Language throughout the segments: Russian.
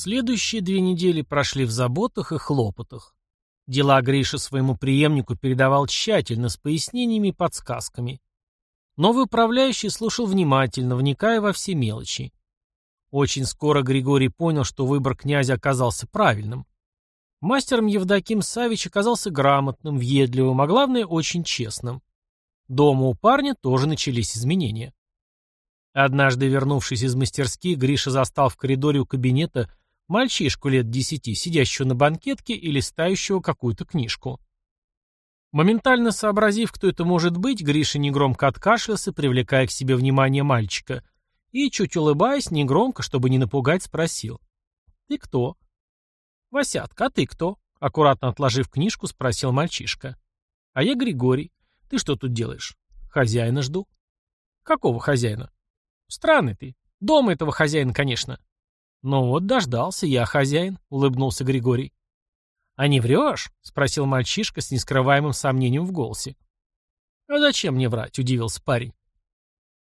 Следующие две недели прошли в заботах и хлопотах. Дела Гриша своему преемнику передавал тщательно, с пояснениями и подсказками. Новый управляющий слушал внимательно, вникая во все мелочи. Очень скоро Григорий понял, что выбор князя оказался правильным. Мастером Евдоким Савич оказался грамотным, въедливым, а главное, очень честным. Дома у парня тоже начались изменения. Однажды, вернувшись из мастерских, Гриша застал в коридоре у кабинета мальчишку лет десяти, сидящего на банкетке и листающего какую-то книжку. Моментально сообразив, кто это может быть, Гриша негромко откашлялся, привлекая к себе внимание мальчика, и, чуть улыбаясь, негромко, чтобы не напугать, спросил. «Ты кто?» «Васятка, а ты кто?» Аккуратно отложив книжку, спросил мальчишка. «А я Григорий. Ты что тут делаешь?» «Хозяина жду». «Какого хозяина?» «Странный ты. Дома этого хозяина, конечно». «Ну вот, дождался, я хозяин», — улыбнулся Григорий. «А не врешь?» — спросил мальчишка с нескрываемым сомнением в голосе. «А зачем мне врать?» — удивился парень.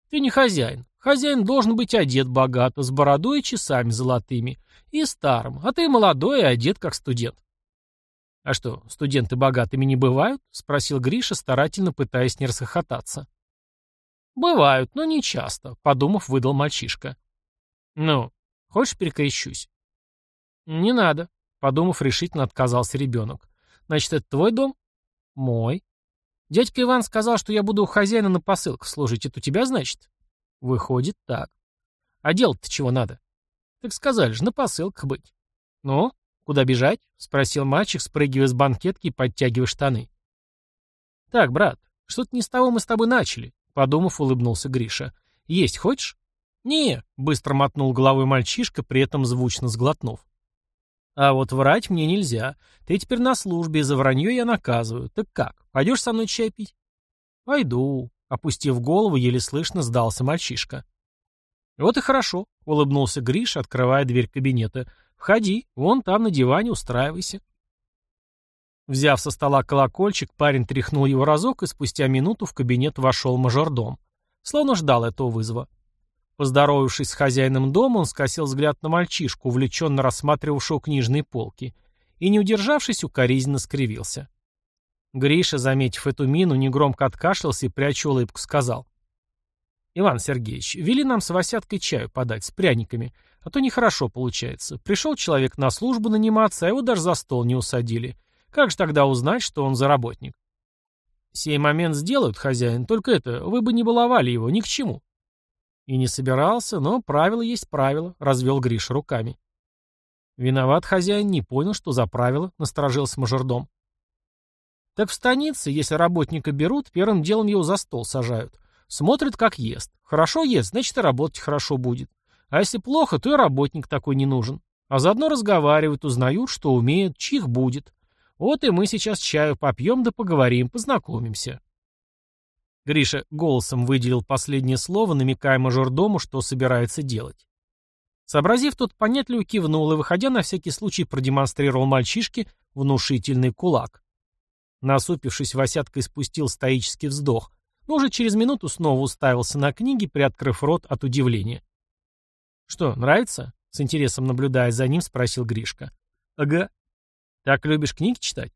«Ты не хозяин. Хозяин должен быть одет богато, с бородой и часами золотыми, и старым, а ты молодой и одет как студент». «А что, студенты богатыми не бывают?» — спросил Гриша, старательно пытаясь не расхохотаться. «Бывают, но не часто», — подумав, выдал мальчишка. «Ну, Хочешь, перекрещусь?» «Не надо», — подумав, решительно отказался ребенок. «Значит, это твой дом?» «Мой». «Дядька Иван сказал, что я буду у хозяина на посылках служить. Это у тебя, значит?» «Выходит, так». «А делать-то чего надо?» «Так сказали же, на посылках быть». «Ну, куда бежать?» — спросил мальчик, спрыгивая с банкетки и подтягивая штаны. «Так, брат, что-то не с того мы с тобой начали», — подумав, улыбнулся Гриша. «Есть хочешь?» «Не», — быстро мотнул головой мальчишка, при этом звучно сглотнув. «А вот врать мне нельзя. Ты теперь на службе, за вранье я наказываю. Так как, пойдешь со мной чай пить?» «Пойду», — опустив голову, еле слышно сдался мальчишка. «Вот и хорошо», — улыбнулся Гриш, открывая дверь кабинета. «Входи, вон там на диване устраивайся». Взяв со стола колокольчик, парень тряхнул его разок, и спустя минуту в кабинет вошел мажордом. Словно ждал этого вызова. Поздоровавшись с хозяином дома, он скосил взгляд на мальчишку, увлеченно рассматривавшего книжные полки, и, не удержавшись, укоризненно скривился. Гриша, заметив эту мину, негромко откашлялся и, пряча улыбку, сказал. «Иван Сергеевич, вели нам с Васяткой чаю подать, с пряниками, а то нехорошо получается. Пришел человек на службу наниматься, а его даже за стол не усадили. Как же тогда узнать, что он за работник?» «Сей момент сделают, хозяин, только это, вы бы не баловали его, ни к чему», и не собирался, но правило есть правило, развел Гриш руками. Виноват хозяин, не понял, что за правило, насторожился мажордом. Так в станице, если работника берут, первым делом его за стол сажают. Смотрят, как ест. Хорошо ест, значит и работать хорошо будет. А если плохо, то и работник такой не нужен. А заодно разговаривают, узнают, что умеют, чих будет. Вот и мы сейчас чаю попьем да поговорим, познакомимся. Гриша голосом выделил последнее слово, намекая мажордому, что собирается делать. Сообразив, тот понятливо кивнул и, выходя, на всякий случай продемонстрировал мальчишке внушительный кулак. Насупившись, Васятка испустил стоический вздох, но уже через минуту снова уставился на книги, приоткрыв рот от удивления. «Что, нравится?» — с интересом наблюдая за ним, спросил Гришка. «Ага. Так любишь книги читать?»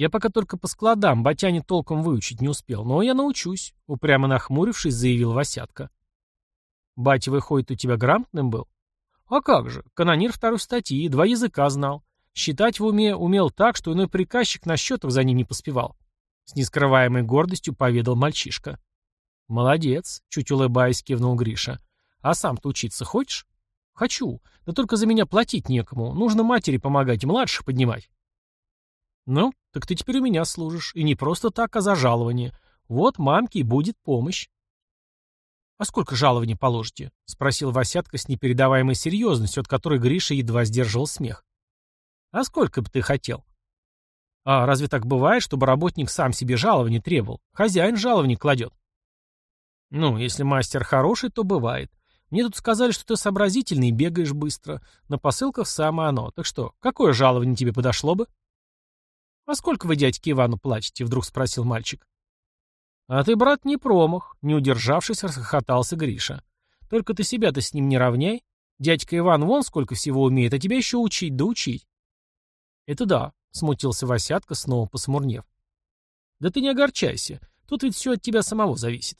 Я пока только по складам, Батяне толком выучить не успел, но я научусь, упрямо нахмурившись, заявил Васятка. Батя, выходит, у тебя грамотным был? А как же, канонир второй статьи, два языка знал. Считать в уме умел так, что иной приказчик на счетах за ним не поспевал. С нескрываемой гордостью поведал мальчишка. «Молодец», — чуть улыбаясь, кивнул Гриша. «А сам-то учиться хочешь?» «Хочу. Да только за меня платить некому. Нужно матери помогать младших поднимать». «Ну, так ты теперь у меня служишь, и не просто так, а за жалование. Вот мамке и будет помощь». «А сколько жалований положите?» — спросил Васятка с непередаваемой серьезностью, от которой Гриша едва сдерживал смех. «А сколько бы ты хотел?» «А разве так бывает, чтобы работник сам себе жалование требовал? Хозяин жалование кладет». «Ну, если мастер хороший, то бывает. Мне тут сказали, что ты сообразительный и бегаешь быстро. На посылках самое оно. Так что, какое жалование тебе подошло бы?» «А сколько вы дядьке Ивану платите?» — вдруг спросил мальчик. «А ты, брат, не промах», — не удержавшись, расхохотался Гриша. «Только ты себя-то с ним не равняй. Дядька Иван вон сколько всего умеет, а тебя еще учить да учить. Это да, смутился Васятка, снова посмурнев. Да ты не огорчайся, тут ведь все от тебя самого зависит.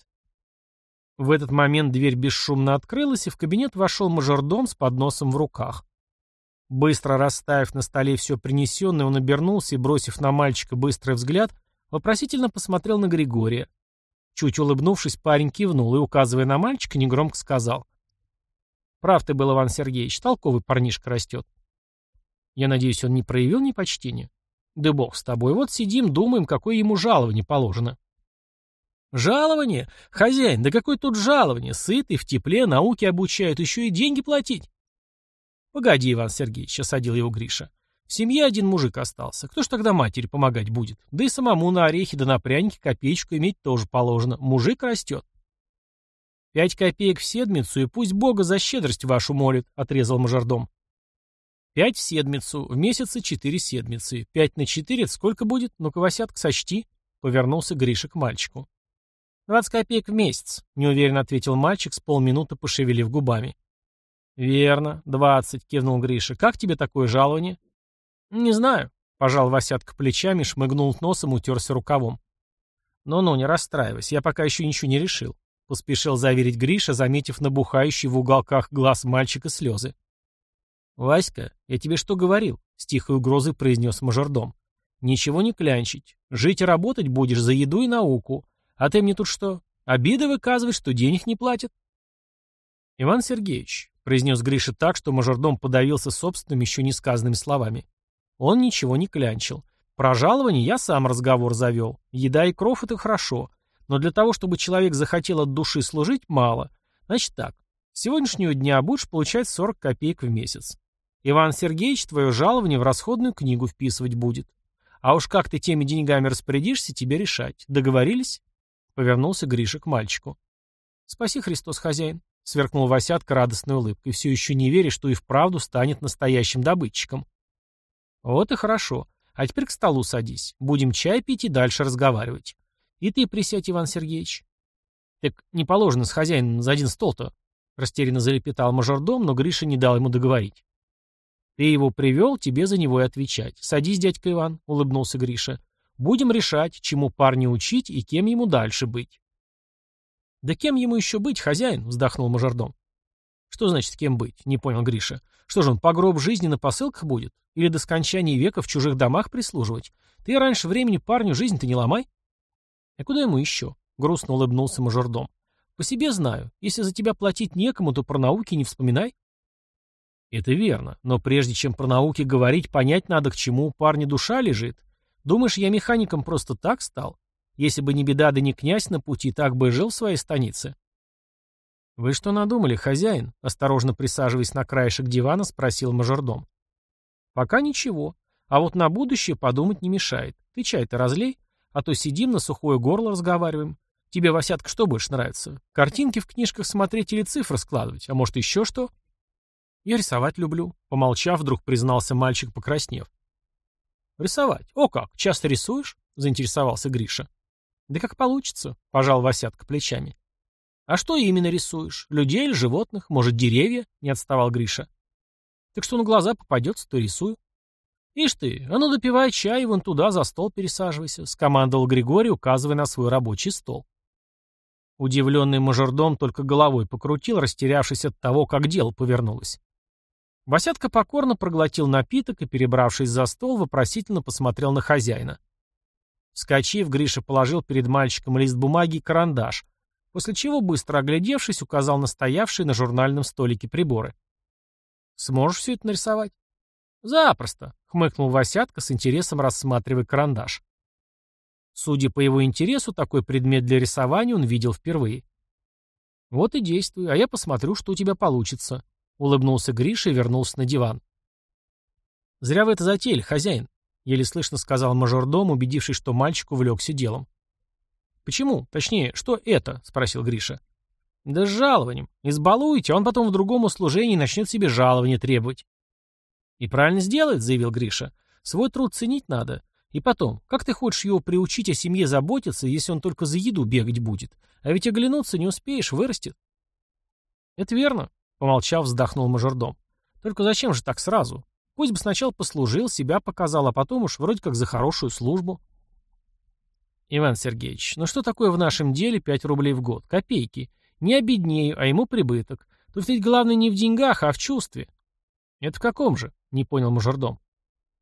В этот момент дверь бесшумно открылась, и в кабинет вошел мажордом с подносом в руках. Быстро расставив на столе все принесенное, он обернулся и, бросив на мальчика быстрый взгляд, вопросительно посмотрел на Григория. Чуть улыбнувшись, парень кивнул и, указывая на мальчика, негромко сказал. «Прав ты был, Иван Сергеевич, толковый парнишка растет. Я надеюсь, он не проявил непочтения? Да бог с тобой, вот сидим, думаем, какое ему жалование положено». «Жалование? Хозяин, да какое тут жалование? Сытый, в тепле, науки обучают, еще и деньги платить». «Погоди, Иван Сергеевич», — осадил его Гриша. В семье один мужик остался. Кто ж тогда матери помогать будет? Да и самому на орехи да на пряники копеечку иметь тоже положено. Мужик растет. Пять копеек в седмицу, и пусть Бога за щедрость вашу молит, — отрезал мажордом. Пять в седмицу, в месяце четыре седмицы. Пять на четыре — сколько будет? Ну-ка, Васятка, сочти, — повернулся Гриша к мальчику. «Двадцать копеек в месяц», — неуверенно ответил мальчик, с полминуты пошевелив губами. «Верно, двадцать», — кивнул Гриша. «Как тебе такое жалование?» «Не знаю», — пожал Васятка плечами, шмыгнул носом, утерся рукавом. «Ну-ну, не расстраивайся, я пока еще ничего не решил», — поспешил заверить Гриша, заметив набухающие в уголках глаз мальчика слезы. «Васька, я тебе что говорил?» — с тихой угрозой произнес мажордом. «Ничего не клянчить. Жить и работать будешь за еду и науку. А ты мне тут что, обиды выказываешь, что денег не платят?» «Иван Сергеевич», — произнес Гриша так, что мажордом подавился собственными еще не сказанными словами. Он ничего не клянчил. Про жалование я сам разговор завел. Еда и кров — это хорошо. Но для того, чтобы человек захотел от души служить, мало. Значит так. С сегодняшнего дня будешь получать 40 копеек в месяц. Иван Сергеевич твое жалование в расходную книгу вписывать будет. А уж как ты теми деньгами распорядишься, тебе решать. Договорились?» Повернулся Гриша к мальчику. «Спаси Христос, хозяин», — сверкнул Васятка радостной улыбкой, все еще не веря, что и вправду станет настоящим добытчиком. Вот и хорошо. А теперь к столу садись. Будем чай пить и дальше разговаривать. И ты присядь, Иван Сергеевич. Так не положено с хозяином за один стол-то. Растерянно залепетал мажордом, но Гриша не дал ему договорить. Ты его привел, тебе за него и отвечать. Садись, дядька Иван, улыбнулся Гриша. Будем решать, чему парня учить и кем ему дальше быть. Да кем ему еще быть, хозяин? Вздохнул мажордом. Что значит кем быть? Не понял Гриша. Что же он, по гроб жизни на посылках будет? Или до скончания века в чужих домах прислуживать? Ты раньше времени парню жизнь-то не ломай. А куда ему еще? Грустно улыбнулся мажордом. По себе знаю. Если за тебя платить некому, то про науки не вспоминай. Это верно. Но прежде чем про науки говорить, понять надо, к чему у парня душа лежит. Думаешь, я механиком просто так стал? Если бы не беда да не князь на пути, так бы и жил в своей станице. «Вы что надумали, хозяин?» Осторожно присаживаясь на краешек дивана, спросил мажордом. «Пока ничего. А вот на будущее подумать не мешает. Ты чай-то разлей, а то сидим на сухое горло разговариваем. Тебе, Васятка, что больше нравится? Картинки в книжках смотреть или цифры складывать? А может, еще что?» «Я рисовать люблю», — помолчав, вдруг признался мальчик, покраснев. «Рисовать? О как! Часто рисуешь?» — заинтересовался Гриша. «Да как получится», — пожал Васятка плечами. «А что именно рисуешь? Людей или животных? Может, деревья?» — не отставал Гриша. «Так что на глаза попадется, то рисую». «Ишь ты, а ну допивай чай и вон туда за стол пересаживайся», — скомандовал Григорий, указывая на свой рабочий стол. Удивленный мажордом только головой покрутил, растерявшись от того, как дело повернулось. Васятка покорно проглотил напиток и, перебравшись за стол, вопросительно посмотрел на хозяина. Вскочив, Гриша положил перед мальчиком лист бумаги и карандаш, после чего, быстро оглядевшись, указал на стоявшие на журнальном столике приборы. «Сможешь все это нарисовать?» «Запросто», — хмыкнул Васятка с интересом рассматривая карандаш. Судя по его интересу, такой предмет для рисования он видел впервые. «Вот и действуй, а я посмотрю, что у тебя получится», — улыбнулся Гриша и вернулся на диван. «Зря вы это затеяли, хозяин», — еле слышно сказал мажордом, убедившись, что мальчик увлекся делом. «Почему? Точнее, что это?» — спросил Гриша. «Да с жалованием. Избалуете, а он потом в другом услужении начнет себе жалование требовать». «И правильно сделает», — заявил Гриша. «Свой труд ценить надо. И потом, как ты хочешь его приучить о семье заботиться, если он только за еду бегать будет? А ведь оглянуться не успеешь, вырастет». «Это верно», Помолчав, вздохнул мажордом. Только зачем же так сразу? Пусть бы сначала послужил, себя показал, а потом уж вроде как за хорошую службу. Иван Сергеевич, ну что такое в нашем деле 5 рублей в год? Копейки. Не обеднею, а ему прибыток. Тут ведь главное не в деньгах, а в чувстве. Это в каком же? Не понял мажордом.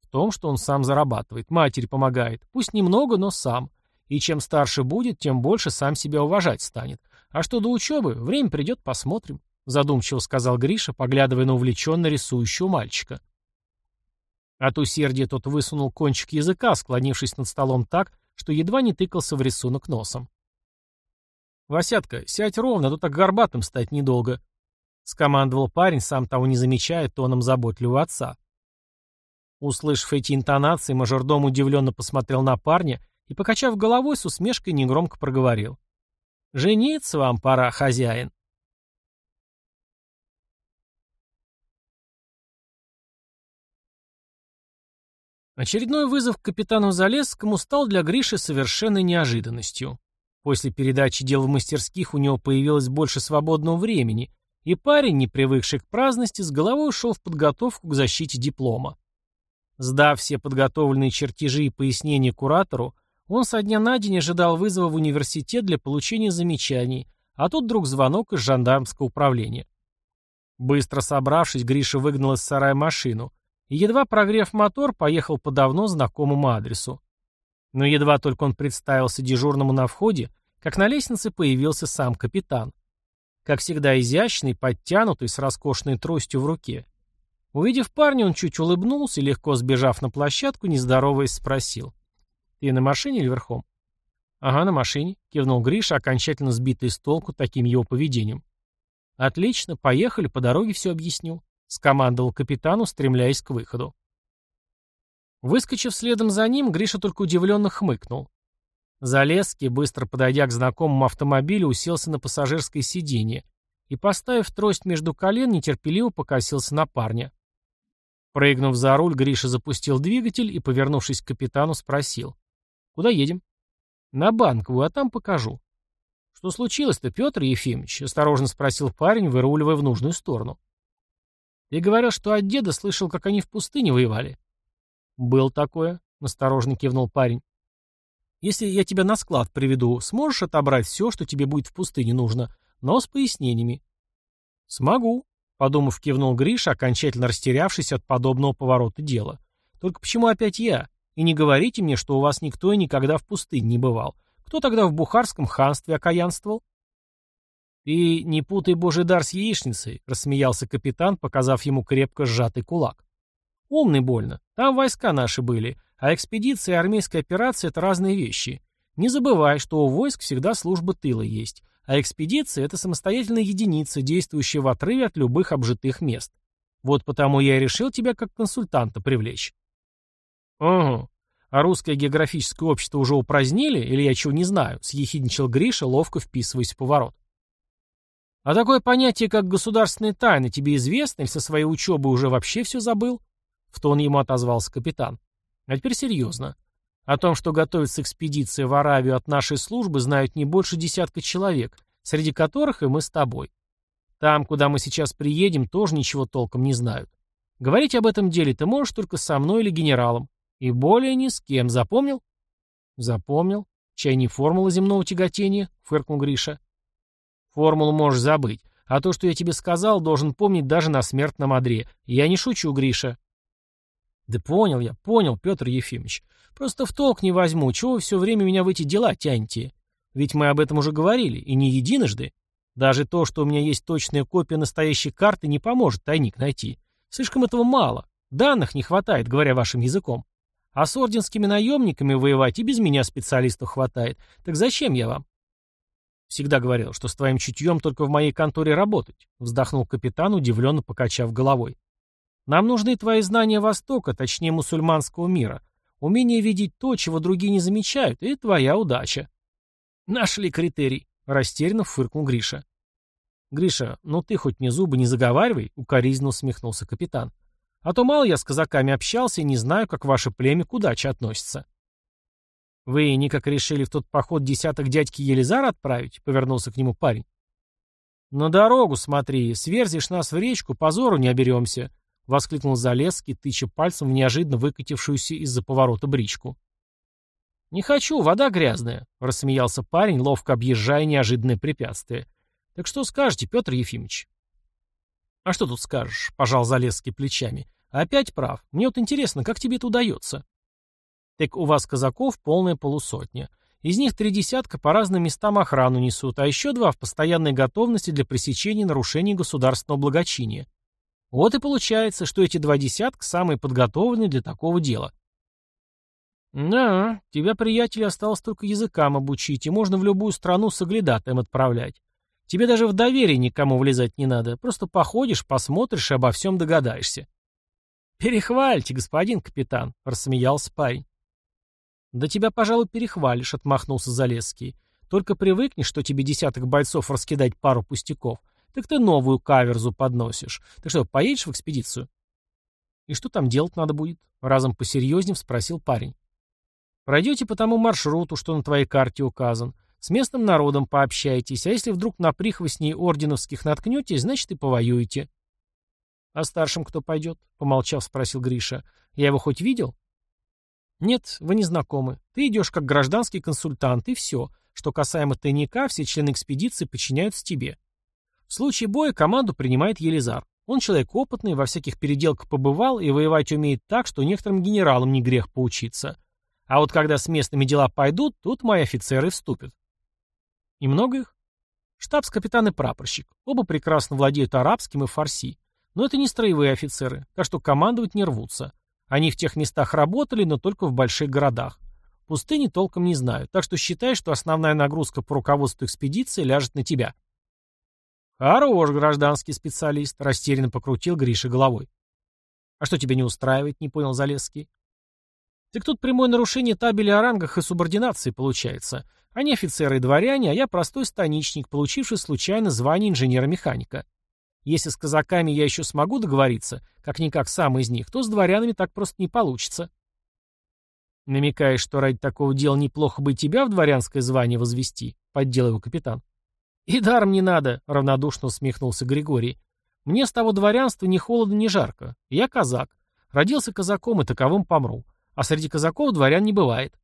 В том, что он сам зарабатывает, матери помогает. Пусть немного, но сам. И чем старше будет, тем больше сам себя уважать станет. А что до учебы, время придет, посмотрим. Задумчиво сказал Гриша, поглядывая на увлеченно рисующего мальчика. От усердия тот высунул кончик языка, склонившись над столом так, что едва не тыкался в рисунок носом. «Васятка, сядь ровно, а то так горбатым стать недолго», — скомандовал парень, сам того не замечая, тоном заботливого отца. Услышав эти интонации, мажордом удивленно посмотрел на парня и, покачав головой, с усмешкой негромко проговорил. «Жениться вам пора, хозяин». Очередной вызов к капитану Залесскому стал для Гриши совершенной неожиданностью. После передачи дел в мастерских у него появилось больше свободного времени, и парень, не привыкший к праздности, с головой ушел в подготовку к защите диплома. Сдав все подготовленные чертежи и пояснения куратору, он со дня на день ожидал вызова в университет для получения замечаний, а тут вдруг звонок из жандармского управления. Быстро собравшись, Гриша выгнал из сарая машину едва прогрев мотор, поехал по давно знакомому адресу. Но едва только он представился дежурному на входе, как на лестнице появился сам капитан. Как всегда изящный, подтянутый, с роскошной тростью в руке. Увидев парня, он чуть улыбнулся и, легко сбежав на площадку, не здороваясь, спросил. «Ты на машине или верхом?» «Ага, на машине», — кивнул Гриша, окончательно сбитый с толку таким его поведением. «Отлично, поехали, по дороге все объясню», — скомандовал капитан, устремляясь к выходу. Выскочив следом за ним, Гриша только удивленно хмыкнул. Залезский, быстро подойдя к знакомому автомобилю, уселся на пассажирское сиденье и, поставив трость между колен, нетерпеливо покосился на парня. Прыгнув за руль, Гриша запустил двигатель и, повернувшись к капитану, спросил. «Куда едем?» «На банковую, а там покажу». «Что случилось-то, Петр Ефимович?» — осторожно спросил парень, выруливая в нужную сторону. «Ты говорил, что от деда слышал, как они в пустыне воевали». «Был такое», — насторожно кивнул парень. «Если я тебя на склад приведу, сможешь отобрать все, что тебе будет в пустыне нужно, но с пояснениями?» «Смогу», Подумав, кивнул Гриша, окончательно растерявшись от подобного поворота дела. Только почему опять я? И не говорите мне, что у вас никто и никогда в пустыне не бывал. Кто тогда в Бухарском ханстве окаянствовал? «Ты не путай божий дар с яичницей», — рассмеялся капитан, показав ему крепко сжатый кулак. «Умный больно. Там войска наши были, а экспедиция и армейская операция — это разные вещи. Не забывай, что у войск всегда служба тыла есть, а экспедиция — это самостоятельная единица, действующая в отрыве от любых обжитых мест. Вот потому я и решил тебя как консультанта привлечь. Угу. А русское географическое общество уже упразднили, или я чего не знаю, съехидничал Гриша, ловко вписываясь в поворот. А такое понятие, как государственные тайны, тебе известно, или со своей учебы уже вообще все забыл? В тон ему отозвался капитан. А теперь серьезно. О том, что готовится экспедиция в Аравию от нашей службы, знают не больше десятка человек, среди которых и мы с тобой. Там, куда мы сейчас приедем, тоже ничего толком не знают. Говорить об этом деле ты можешь только со мной или генералом. И более ни с кем. Запомнил? Запомнил. Чай не формула земного тяготения, фыркнул Гриша. Формулу можешь забыть. А то, что я тебе сказал, должен помнить даже на смертном одре. Я не шучу, Гриша. Да понял я, понял, Петр Ефимович. Просто в толк не возьму, чего вы все время меня в эти дела тянете? Ведь мы об этом уже говорили, и не единожды. Даже то, что у меня есть точная копия настоящей карты, не поможет тайник найти. Слишком этого мало. Данных не хватает, говоря вашим языком. А с орденскими наемниками воевать и без меня специалистов хватает. Так зачем я вам? Всегда говорил, что с твоим чутьем только в моей конторе работать, вздохнул капитан, удивленно покачав головой. Нам нужны твои знания Востока, точнее мусульманского мира. Умение видеть то, чего другие не замечают, и твоя удача. Нашли критерий, растерянно фыркнул Гриша. Гриша, ну ты хоть мне зубы не заговаривай, укоризненно усмехнулся капитан. А то мало я с казаками общался и не знаю, как ваше племя к удаче относится. Вы никак решили в тот поход десяток дядьки Елизара отправить? Повернулся к нему парень. «На дорогу смотри, сверзишь нас в речку, позору не оберемся», — воскликнул Залесский, тыча пальцем в неожиданно выкатившуюся из-за поворота бричку. «Не хочу, вода грязная», — рассмеялся парень, ловко объезжая неожиданное препятствие. «Так что скажете, Петр Ефимович?» «А что тут скажешь?» — пожал Залесский плечами. «Опять прав. Мне вот интересно, как тебе это удается?» «Так у вас казаков полная полусотня. Из них три десятка по разным местам охрану несут, а еще два в постоянной готовности для пресечения нарушений государственного благочиния. Вот и получается, что эти два десятка самые подготовленные для такого дела. Да, тебя, приятель, осталось только языкам обучить, и можно в любую страну с оглядатаем отправлять. Тебе даже в доверие никому влезать не надо, просто походишь, посмотришь и обо всем догадаешься. «Перехвальте, господин капитан», — рассмеялся парень. «Да тебя, пожалуй, перехвалишь», — отмахнулся Залесский. «Только привыкнешь, что тебе десяток бойцов раскидать пару пустяков, так ты новую каверзу подносишь. Ты что, поедешь в экспедицию?» «И что там делать надо будет?» — разом посерьезнее спросил парень. «Пройдете по тому маршруту, что на твоей карте указан. С местным народом пообщайтесь, а если вдруг на прихвостней орденовских наткнетесь, значит и повоюете». «А старшим кто пойдет?» — помолчав, спросил Гриша. «Я его хоть видел?» «Нет, вы не знакомы. Ты идешь как гражданский консультант, и все. Что касаемо тайника, все члены экспедиции подчиняются тебе. В случае боя команду принимает Елизар. Он человек опытный, во всяких переделках побывал и воевать умеет так, что некоторым генералам не грех поучиться. А вот когда с местными дела пойдут, тут мои офицеры вступят». «И много их?» «Штабс-капитан и прапорщик. Оба прекрасно владеют арабским и фарси. Но это не строевые офицеры, так что командовать не рвутся. Они в тех местах работали, но только в больших городах. Пустыни толком не знают, так что считай, что основная нагрузка по руководству экспедиции ляжет на тебя. Хорош, гражданский специалист, растерянно покрутил Гриша головой. А что тебя не устраивает, не понял Залесский. Так тут прямое нарушение табели о рангах и субординации получается. Они офицеры и дворяне, а я простой станичник, получивший случайно звание инженера-механика. Если с казаками я еще смогу договориться, как-никак сам из них, то с дворянами так просто не получится. Намекаешь, что ради такого дела неплохо бы тебя в дворянское звание возвести, поддел его капитан. И даром не надо, равнодушно усмехнулся Григорий. Мне с того дворянства ни холодно, ни жарко. Я казак. Родился казаком и таковым помру. А среди казаков дворян не бывает.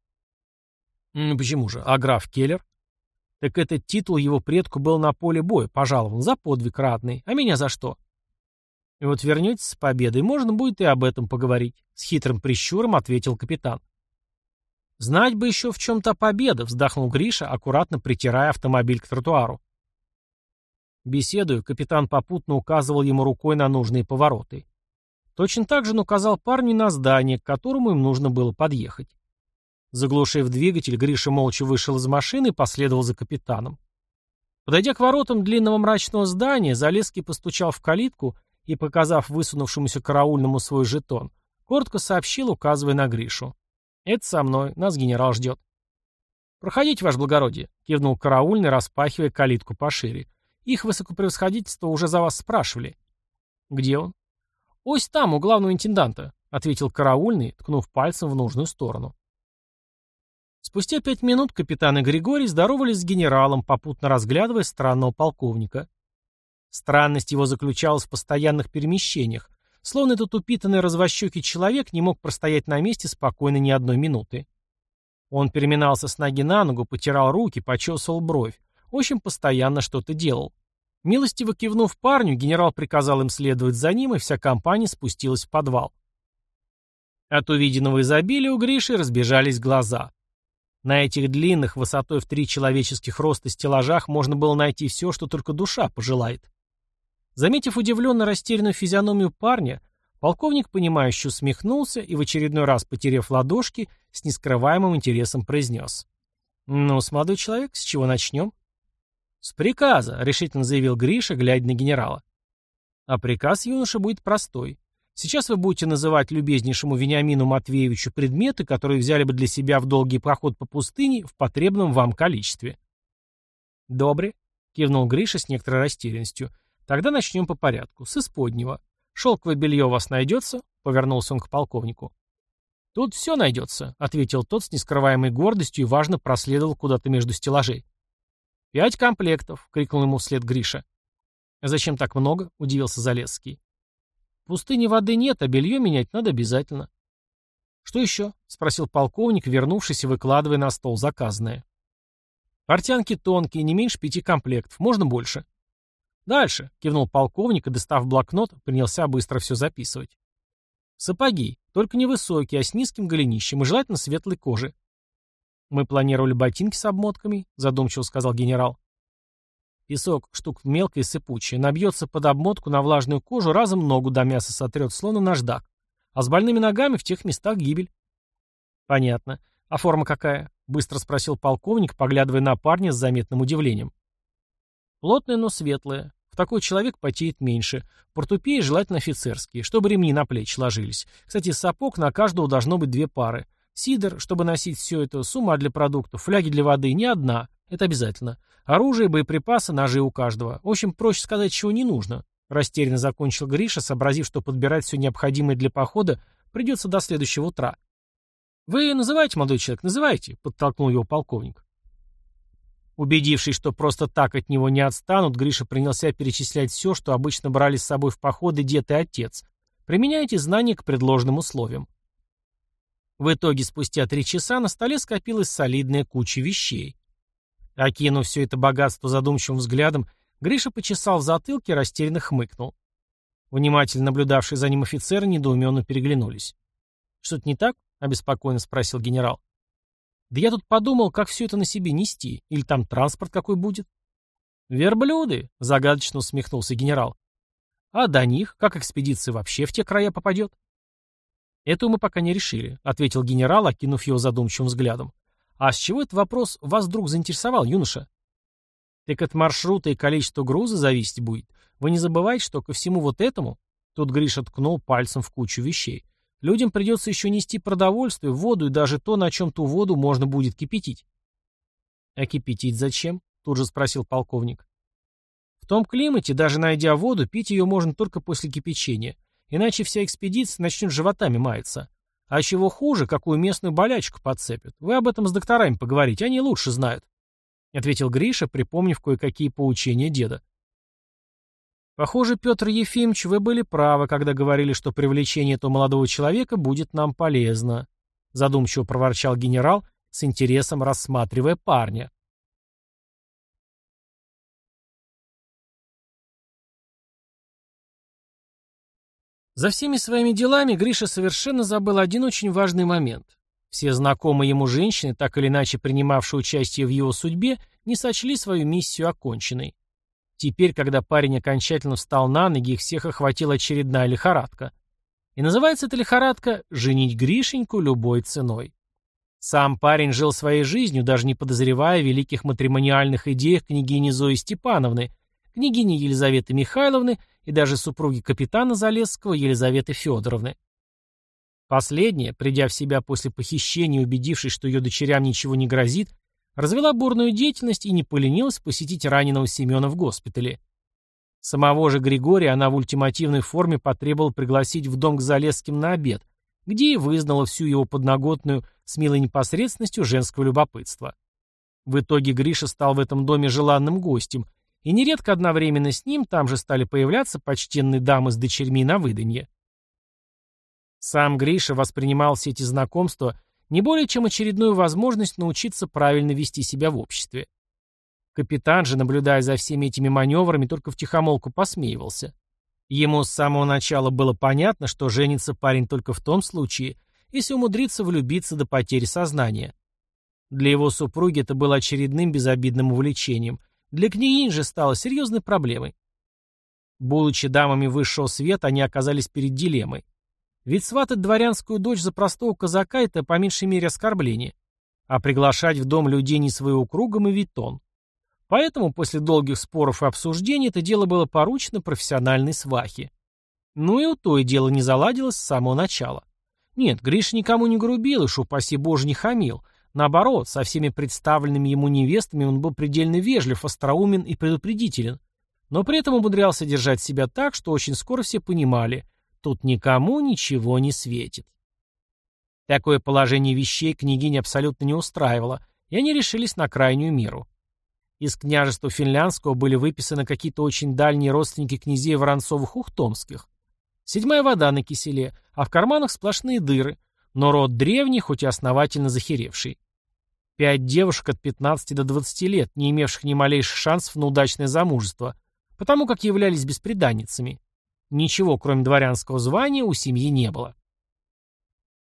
Почему же? А граф Келлер? Так этот титул его предку был на поле боя пожалован за подвиг ратный, а меня за что? И вот вернетесь с победой, можно будет и об этом поговорить, с хитрым прищуром ответил капитан. Знать бы еще в чем-то победа, вздохнул Гриша, аккуратно притирая автомобиль к тротуару. Беседуя, капитан попутно указывал ему рукой на нужные повороты. Точно так же он указал парню на здание, к которому им нужно было подъехать. Заглушив двигатель, Гриша молча вышел из машины и последовал за капитаном. Подойдя к воротам длинного мрачного здания, Залеский постучал в калитку и, показав высунувшемуся караульному свой жетон, коротко сообщил, указывая на Гришу. «Это со мной, нас генерал ждет». «Проходите, ваше благородие», — кивнул караульный, распахивая калитку пошире. «Их высокопревосходительство уже за вас спрашивали». «Где он?» «Ось там, у главного интенданта», — ответил караульный, ткнув пальцем в нужную сторону. Спустя пять минут капитан и Григорий здоровались с генералом, попутно разглядывая странного полковника. Странность его заключалась в постоянных перемещениях, словно этот упитанный развощекий человек не мог простоять на месте спокойно ни одной минуты. Он переминался с ноги на ногу, потирал руки, почесывал бровь, в общем, постоянно что-то делал. Милостиво кивнув парню, генерал приказал им следовать за ним, и вся компания спустилась в подвал. От увиденного изобилия у Гриши разбежались глаза. На этих длинных, высотой в три человеческих роста стеллажах можно было найти все, что только душа пожелает. Заметив удивленно растерянную физиономию парня, полковник, понимающе усмехнулся и, в очередной раз потеряв ладошки, с нескрываемым интересом произнес. «Ну, с молодой человек, с чего начнем?» «С приказа», — решительно заявил Гриша, глядя на генерала. А приказ юноша будет простой. Сейчас вы будете называть любезнейшему Вениамину Матвеевичу предметы, которые взяли бы для себя в долгий проход по пустыне в потребном вам количестве. Добре, кивнул Гриша с некоторой растерянностью. Тогда начнем по порядку, с исподнего. Шелковое белье у вас найдется? Повернулся он к полковнику. Тут все найдется, ответил тот с нескрываемой гордостью и важно проследовал куда-то между стеллажей. «Пять комплектов!» — крикнул ему вслед Гриша. «А зачем так много?» — удивился Залесский. «В пустыне воды нет, а белье менять надо обязательно». «Что еще?» — спросил полковник, вернувшись и выкладывая на стол заказанное. «Портянки тонкие, не меньше пяти комплектов. Можно больше». «Дальше», — кивнул полковник и, достав блокнот, принялся быстро все записывать. «Сапоги, только невысокие, а с низким голенищем и желательно светлой кожи». «Мы планировали ботинки с обмотками», — задумчиво сказал генерал. Песок, штука мелкая и сыпучая, набьется под обмотку на влажную кожу, разом ногу до мяса сотрет, словно наждак. А с больными ногами в тех местах гибель. Понятно. А форма какая? Быстро спросил полковник, поглядывая на парня с заметным удивлением. Плотная, но светлая. В такой человек потеет меньше. Портупеи желательно офицерские, чтобы ремни на плечи ложились. Кстати, сапог на каждого должно быть две пары. Сидор, чтобы носить все это, сумма для продуктов, фляги для воды, не одна. Это обязательно. Оружие, боеприпасы, ножи у каждого. В общем, проще сказать, чего не нужно. Растерянно закончил Гриша, сообразив, что подбирать все необходимое для похода придется до следующего утра. «Вы называйте, молодой человек, называйте», — подтолкнул его полковник. Убедившись, что просто так от него не отстанут, Гриша принялся перечислять все, что обычно брали с собой в походы дед и отец, применяя эти знания к предложенным условиям. В итоге, спустя три часа на столе скопилась солидная куча вещей. Окинув все это богатство задумчивым взглядом, Гриша почесал в затылке и растерянно хмыкнул. Внимательно наблюдавшие за ним офицеры недоуменно переглянулись. «Что-то не так?» — обеспокоенно спросил генерал. «Да я тут подумал, как все это на себе нести. Или там транспорт какой будет?» «Верблюды», — загадочно усмехнулся генерал. «А до них, как экспедиция вообще в те края попадет?» «Этого мы пока не решили», — ответил генерал, окинув его задумчивым взглядом. «А с чего этот вопрос вас вдруг заинтересовал, юноша?» Так от маршрута и количества груза зависеть будет. Вы не забывайте, что ко всему вот этому, тут Гриша ткнул пальцем в кучу вещей, людям придется еще нести продовольствие, воду и даже то, на чем ту воду можно будет кипятить. А кипятить зачем? Тут же спросил полковник. В том климате, даже найдя воду, пить ее можно только после кипячения, иначе вся экспедиция начнет животами маяться. А чего хуже, какую местную болячку подцепят. Вы об этом с докторами поговорите, они лучше знают. — ответил Гриша, припомнив кое-какие поучения деда. «Похоже, Петр Ефимович, вы были правы, когда говорили, что привлечение этого молодого человека будет нам полезно», — задумчиво проворчал генерал, с интересом рассматривая парня. За всеми своими делами Гриша совершенно забыл один очень важный момент. Все знакомые ему женщины, так или иначе принимавшие участие в его судьбе, не сочли свою миссию оконченной. Теперь, когда парень окончательно встал на ноги, их всех охватила очередная лихорадка. И называется эта лихорадка «женить Гришеньку любой ценой». Сам парень жил своей жизнью, даже не подозревая о великих матримониальных идеях княгини Зои Степановны, княгини Елизаветы Михайловны и даже супруги капитана Залесского Елизаветы Федоровны. Последняя, придя в себя после похищения убедившись, что ее дочерям ничего не грозит, развела бурную деятельность и не поленилась посетить раненого Семена в госпитале. Самого же Григория она в ультимативной форме потребовала пригласить в дом к Залесским на обед, где и вызнала всю его подноготную с милой непосредственностью женского любопытства. В итоге Гриша стал в этом доме желанным гостем, и нередко одновременно с ним там же стали появляться почтенные дамы с дочерьми на выданье. Сам Гриша воспринимал все эти знакомства не более чем очередную возможность научиться правильно вести себя в обществе. Капитан же, наблюдая за всеми этими маневрами, только втихомолку посмеивался. Ему с самого начала было понятно, что женится парень только в том случае, если умудрится влюбиться до потери сознания. Для его супруги это было очередным безобидным увлечением, для княгинь же стало серьезной проблемой. Будучи дамами высшего света, они оказались перед дилеммой. Ведь сватать дворянскую дочь за простого казака – это по меньшей мере оскорбление. А приглашать в дом людей не своего круга – мавитон. Поэтому после долгих споров и обсуждений это дело было поручено профессиональной свахе. Ну и у той дело не заладилось с самого начала. Нет, Гриша никому не грубил и, упаси боже, не хамил. Наоборот, со всеми представленными ему невестами он был предельно вежлив, остроумен и предупредителен. Но при этом умудрялся держать себя так, что очень скоро все понимали – Тут никому ничего не светит. Такое положение вещей княгиня абсолютно не устраивало, и они решились на крайнюю меру. Из княжества финляндского были выписаны какие-то очень дальние родственники князей Воронцовых-Ухтомских. Седьмая вода на киселе, а в карманах сплошные дыры, но род древний, хоть и основательно захеревший. Пять девушек от 15 до 20 лет, не имевших ни малейших шансов на удачное замужество, потому как являлись бесприданницами. Ничего, кроме дворянского звания, у семьи не было.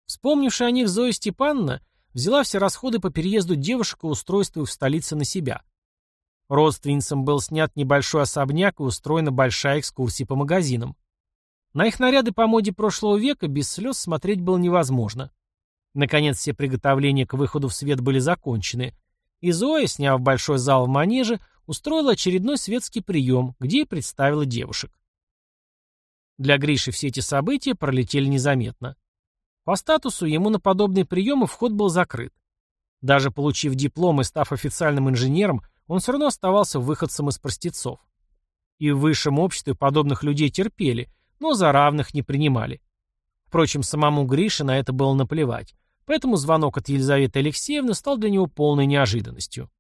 Вспомнившая о них Зоя Степановна взяла все расходы по переезду девушек и устройству их в столице на себя. Родственницам был снят небольшой особняк и устроена большая экскурсия по магазинам. На их наряды по моде прошлого века без слез смотреть было невозможно. Наконец все приготовления к выходу в свет были закончены, и Зоя, сняв большой зал в манеже, устроила очередной светский прием, где и представила девушек. Для Гриши все эти события пролетели незаметно. По статусу ему на подобные приемы вход был закрыт. Даже получив диплом и став официальным инженером, он все равно оставался выходцем из простецов. И в высшем обществе подобных людей терпели, но за равных не принимали. Впрочем, самому Грише на это было наплевать, поэтому звонок от Елизаветы Алексеевны стал для него полной неожиданностью.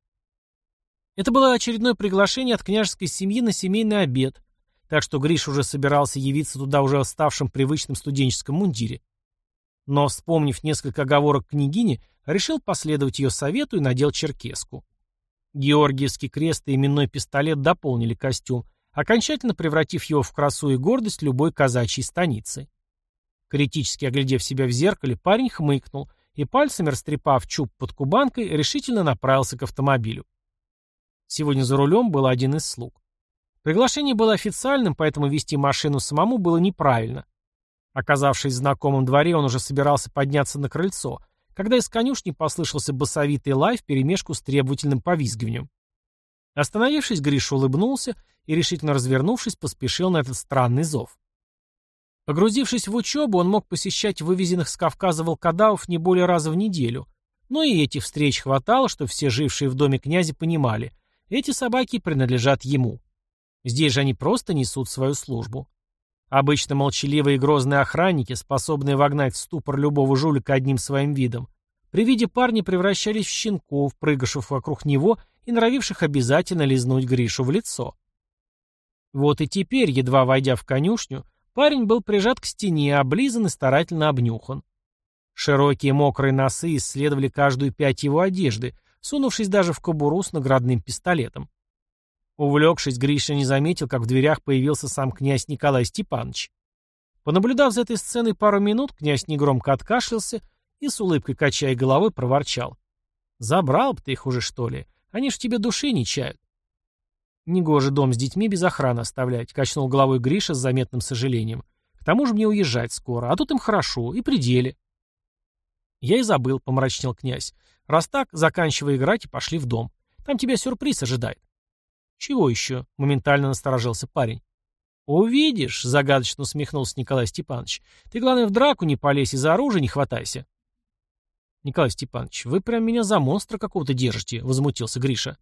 Это было очередное приглашение от княжеской семьи на семейный обед, так что Гриш уже собирался явиться туда уже в ставшем привычном студенческом мундире. Но, вспомнив несколько оговорок княгини, решил последовать ее совету и надел черкеску. Георгиевский крест и именной пистолет дополнили костюм, окончательно превратив его в красу и гордость любой казачьей станицы. Критически оглядев себя в зеркале, парень хмыкнул и, пальцами растрепав чуб под кубанкой, решительно направился к автомобилю. Сегодня за рулем был один из слуг. Приглашение было официальным, поэтому вести машину самому было неправильно. Оказавшись в знакомом дворе, он уже собирался подняться на крыльцо, когда из конюшни послышался басовитый лай вперемешку с требовательным повизгиванием. Остановившись, Гриша улыбнулся и, решительно развернувшись, поспешил на этот странный зов. Погрузившись в учебу, он мог посещать вывезенных с Кавказа волкодавов не более раза в неделю, но и этих встреч хватало, что все жившие в доме князя понимали, эти собаки принадлежат ему. Здесь же они просто несут свою службу. Обычно молчаливые и грозные охранники, способные вогнать в ступор любого жулика одним своим видом, при виде парня превращались в щенков, прыгавших вокруг него и норовивших обязательно лизнуть Гришу в лицо. Вот и теперь, едва войдя в конюшню, парень был прижат к стене, облизан и старательно обнюхан. Широкие мокрые носы исследовали каждую пять его одежды, сунувшись даже в кобуру с наградным пистолетом. Увлекшись, Гриша не заметил, как в дверях появился сам князь Николай Степанович. Понаблюдав за этой сценой пару минут, князь негромко откашлялся и с улыбкой, качая головой, проворчал. «Забрал бы ты их уже, что ли? Они ж тебе души не чают». «Негоже дом с детьми без охраны оставлять», — качнул головой Гриша с заметным сожалением. «К тому же мне уезжать скоро, а тут им хорошо, и пределе». «Я и забыл», — помрачнел князь. «Раз так, заканчивай играть и пошли в дом. Там тебя сюрприз ожидает». «Чего еще?» — моментально насторожился парень. «Увидишь», — загадочно усмехнулся Николай Степанович. «Ты, главное, в драку не полезь и за оружие не хватайся». «Николай Степанович, вы прям меня за монстра какого-то держите», — возмутился Гриша.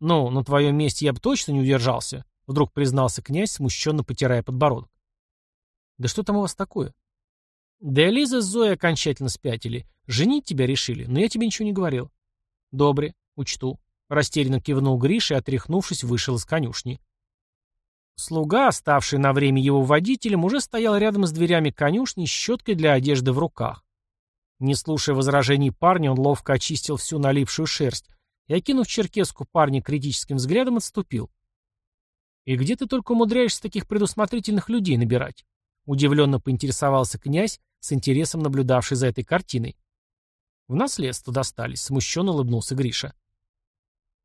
«Ну, на твоем месте я бы точно не удержался», — вдруг признался князь, смущенно потирая подбородок. «Да что там у вас такое?» «Да Элиза с Зоей окончательно спятили. Женить тебя решили, но я тебе ничего не говорил». «Добре, учту», Растерянно кивнул Гриша и, отряхнувшись, вышел из конюшни. Слуга, ставший на время его водителем, уже стоял рядом с дверями конюшни с щеткой для одежды в руках. Не слушая возражений парня, он ловко очистил всю налипшую шерсть и, окинув черкеску парня критическим взглядом, отступил. «И где ты только умудряешься таких предусмотрительных людей набирать?» Удивленно поинтересовался князь, с интересом наблюдавший за этой картиной. «В наследство достались», — смущенно улыбнулся Гриша.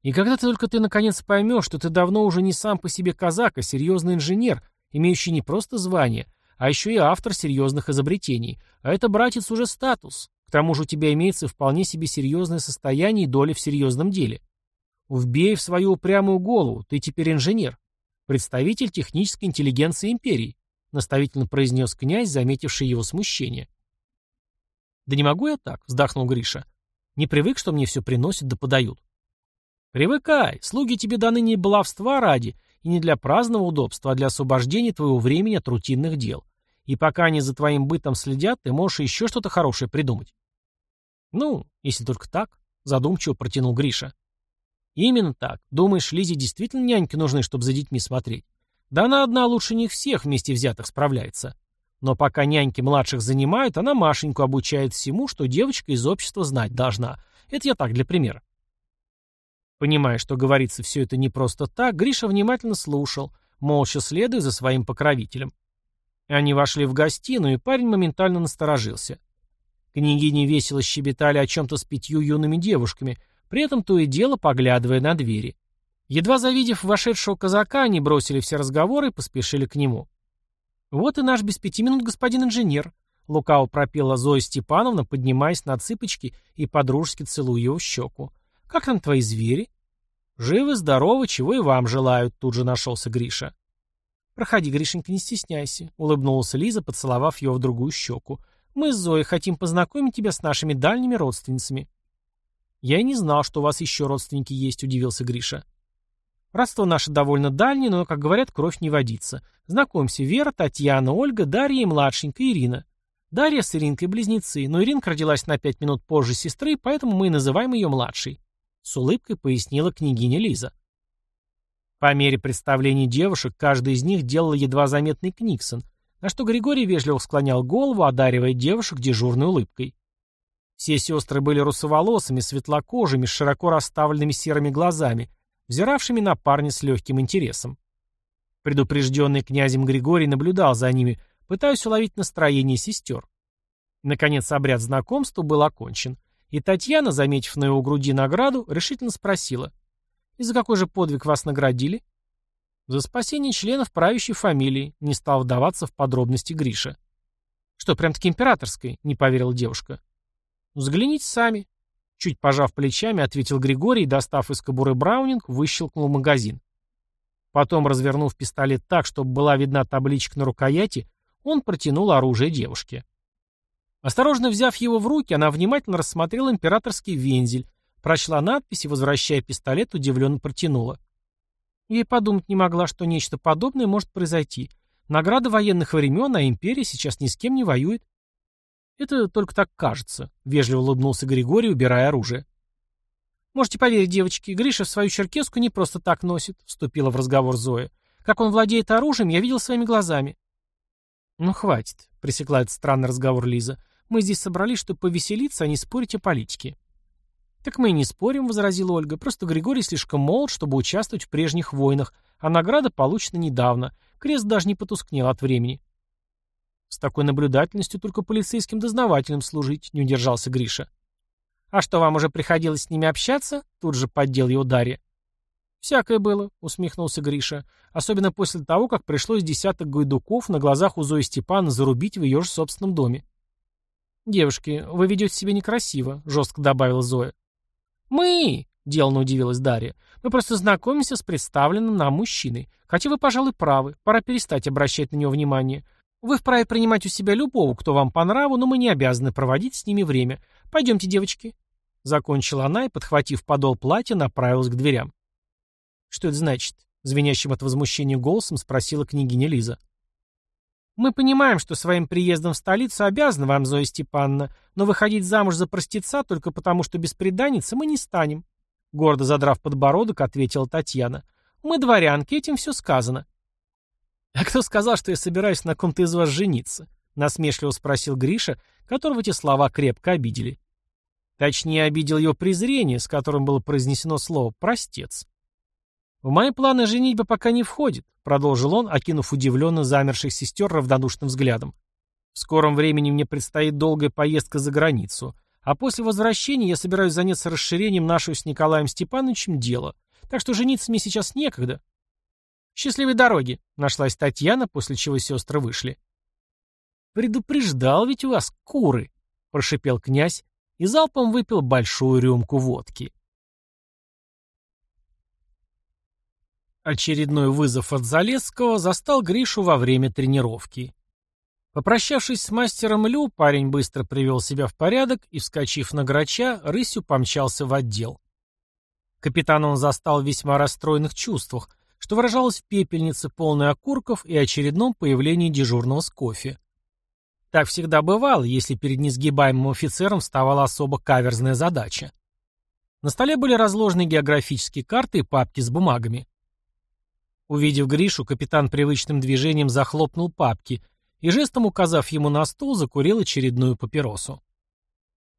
И когда ты только ты наконец поймешь, что ты давно уже не сам по себе казак, а серьезный инженер, имеющий не просто звание, а еще и автор серьезных изобретений. А это, братец, уже статус. Тому же у тебя имеется вполне себе серьезное состояние и доля в серьезном деле. Вбей в свою упрямую голову, ты теперь инженер. Представитель технической интеллигенции империи, наставительно произнес князь, заметивший его смущение. «Да не могу я так», — вздохнул Гриша. «Не привык, что мне все приносят да подают. Привыкай, слуги тебе даны не баловства ради и не для праздного удобства, а для освобождения твоего времени от рутинных дел. И пока они за твоим бытом следят, ты можешь еще что-то хорошее придумать. Ну, если только так, задумчиво протянул Гриша. Именно так. Думаешь, Лизе действительно няньки нужны, чтобы за детьми смотреть? Да она одна лучше них всех вместе взятых справляется. Но пока няньки младших занимают, она Машеньку обучает всему, что девочка из общества знать должна. Это я так для примера. Понимая, что говорится все это не просто так, Гриша внимательно слушал, молча следуя за своим покровителем. Они вошли в гостиную, и парень моментально насторожился. Княгини весело щебетали о чем-то с пятью юными девушками, при этом то и дело поглядывая на двери. Едва завидев вошедшего казака, они бросили все разговоры и поспешили к нему. «Вот и наш без пяти минут господин инженер», — лукаво пропела Зоя Степановна, поднимаясь на цыпочки и подружески целуя его в щеку. «Как там твои звери?» «Живы, здоровы, чего и вам желают», — тут же нашелся Гриша. «Проходи, Гришенька, не стесняйся», — улыбнулась Лиза, поцеловав ее в другую щеку. «Мы с Зоей хотим познакомить тебя с нашими дальними родственницами». «Я и не знал, что у вас еще родственники есть», — удивился Гриша. «Родство наше довольно дальнее, но, как говорят, кровь не водится. Знакомься, Вера, Татьяна, Ольга, Дарья и младшенькая Ирина. Дарья с Иринкой близнецы, но Иринка родилась на пять минут позже сестры, поэтому мы и называем ее младшей», — с улыбкой пояснила княгиня Лиза. По мере представления девушек, каждый из них делал едва заметный книксон, на что Григорий вежливо склонял голову, одаривая девушек дежурной улыбкой. Все сестры были русоволосыми, светлокожими, с широко расставленными серыми глазами, взиравшими на парня с легким интересом. Предупрежденный князем Григорий наблюдал за ними, пытаясь уловить настроение сестер. Наконец обряд знакомства был окончен, и Татьяна, заметив на его груди награду, решительно спросила. «И за какой же подвиг вас наградили?» «За спасение членов правящей фамилии», не стал вдаваться в подробности Гриша. «Что, прям-таки императорской?» — не поверила девушка. «Взгляните сами», — чуть пожав плечами, ответил Григорий достав из кобуры Браунинг, выщелкнул магазин. Потом, развернув пистолет так, чтобы была видна табличка на рукояти, он протянул оружие девушке. Осторожно взяв его в руки, она внимательно рассмотрела императорский вензель, прочла надпись и, возвращая пистолет, удивленно протянула. Ей подумать не могла, что нечто подобное может произойти. Награда военных времен, а империя сейчас ни с кем не воюет. «Это только так кажется», — вежливо улыбнулся Григорий, убирая оружие. «Можете поверить, девочки, Гриша свою черкеску не просто так носит», — вступила в разговор Зоя. «Как он владеет оружием, я видел своими глазами». «Ну, хватит», — пресекла этот странный разговор Лиза. «Мы здесь собрались, чтобы повеселиться, а не спорить о политике». «Так мы и не спорим», — возразила Ольга. «Просто Григорий слишком молод, чтобы участвовать в прежних войнах, а награда получена недавно. Крест даже не потускнел от времени». С такой наблюдательностью только полицейским дознавателям служить, не удержался Гриша. А что, вам уже приходилось с ними общаться? Тут же поддел его Дарья. «Всякое было», — усмехнулся Гриша. «Особенно после того, как пришлось десяток гайдуков на глазах у Зои Степана зарубить в ее же собственном доме». «Девушки, вы ведете себя некрасиво», — жестко добавила Зоя. «Мы!» — деланно удивилась Дарья. «Мы просто знакомимся с представленным нам мужчиной. Хотя вы, пожалуй, правы. Пора перестать обращать на него внимание. Вы вправе принимать у себя любого, кто вам по нраву, но мы не обязаны проводить с ними время. Пойдемте, девочки». Закончила она и, подхватив подол платья, направилась к дверям. «Что это значит?» — звенящим от возмущения голосом спросила княгиня Лиза. «Мы понимаем, что своим приездом в столицу обязаны вам, Зоя Степановна, но выходить замуж за простеца только потому, что беспреданница мы не станем», — гордо задрав подбородок, ответила Татьяна. «Мы дворянки, этим все сказано». «А кто сказал, что я собираюсь на ком-то из вас жениться?» — насмешливо спросил Гриша, которого эти слова крепко обидели. Точнее, обидел его презрение, с которым было произнесено слово «простец». «В мои планы женитьба пока не входит», — продолжил он, окинув удивленно замерших сестер равнодушным взглядом. «В скором времени мне предстоит долгая поездка за границу, а после возвращения я собираюсь заняться расширением нашего с Николаем Степановичем дела, так что жениться мне сейчас некогда. «Счастливой дороги!» — нашлась Татьяна, после чего сестры вышли. «Предупреждал ведь у вас куры!» — прошипел князь и залпом выпил большую рюмку водки. Очередной вызов от Залесского застал Гришу во время тренировки. Попрощавшись с мастером Лю, парень быстро привел себя в порядок и, вскочив на грача, рысью помчался в отдел. Капитан он застал в весьма расстроенных чувствах, что выражалось в пепельнице, полной окурков и очередном появлении дежурного с кофе. Так всегда бывало, если перед несгибаемым офицером вставала особо каверзная задача. На столе были разложены географические карты и папки с бумагами. Увидев Гришу, капитан привычным движением захлопнул папки и, жестом указав ему на стул, закурил очередную папиросу.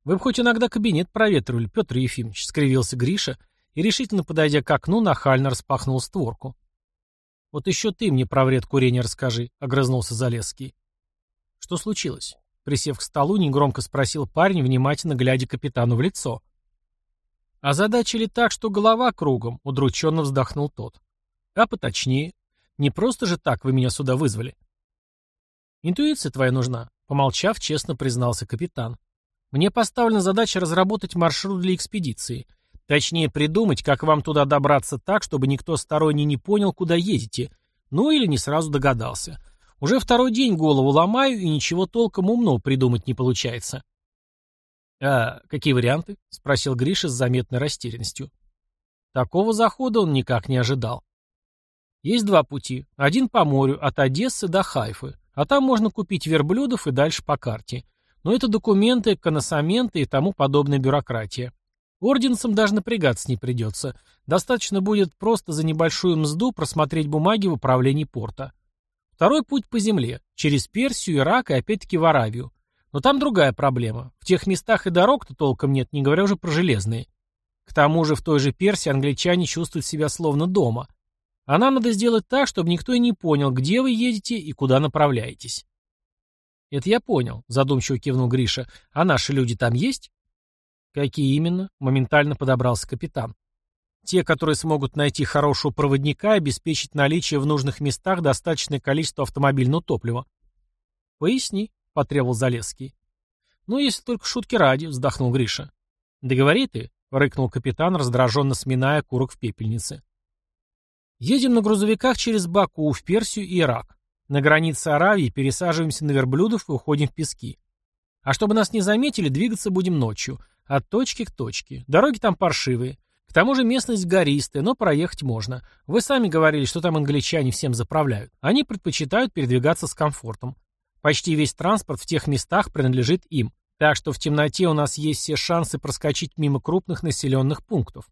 «Вы бы хоть иногда кабинет проветривали, Петр Ефимович», — скривился Гриша и, решительно подойдя к окну, нахально распахнул створку. «Вот еще ты мне про вред курения расскажи», — огрызнулся Залесский. «Что случилось?» — присев к столу, негромко спросил парень, внимательно глядя капитану в лицо. «А задача ли так, что голова кругом?» — удрученно вздохнул тот. «А поточнее. Не просто же так вы меня сюда вызвали». «Интуиция твоя нужна», — помолчав, честно признался капитан. Мне поставлена задача разработать маршрут для экспедиции. Точнее, придумать, как вам туда добраться так, чтобы никто сторонний не понял, куда едете. Ну или не сразу догадался. Уже второй день голову ломаю, и ничего толком умного придумать не получается. «А какие варианты?» — спросил Гриша с заметной растерянностью. Такого захода он никак не ожидал. Есть два пути. Один по морю, от Одессы до Хайфы. А там можно купить верблюдов и дальше по карте. Но это документы, коносаменты и тому подобная бюрократия. Орденцам даже напрягаться не придется. Достаточно будет просто за небольшую мзду просмотреть бумаги в управлении порта. Второй путь по земле, через Персию, Ирак и опять-таки в Аравию. Но там другая проблема. В тех местах и дорог-то толком нет, не говоря уже про железные. К тому же в той же Персии англичане чувствуют себя словно дома. А нам надо сделать так, чтобы никто и не понял, где вы едете и куда направляетесь. «Это я понял», — задумчиво кивнул Гриша. «А наши люди там есть?» «Какие именно?» — моментально подобрался капитан. «Те, которые смогут найти хорошего проводника и обеспечить наличие в нужных местах достаточное количество автомобильного топлива». «Поясни», — потребовал Залесский. «Ну, если только шутки ради», — вздохнул Гриша. «Договори ты», — рыкнул капитан, раздраженно сминая курок в пепельнице. «Едем на грузовиках через Баку в Персию и Ирак. На границе Аравии пересаживаемся на верблюдов и уходим в пески. А чтобы нас не заметили, двигаться будем ночью. От точки к точке. Дороги там паршивые. К тому же местность гористая, но проехать можно. Вы сами говорили, что там англичане всем заправляют. Они предпочитают передвигаться с комфортом. Почти весь транспорт в тех местах принадлежит им. Так что в темноте у нас есть все шансы проскочить мимо крупных населенных пунктов.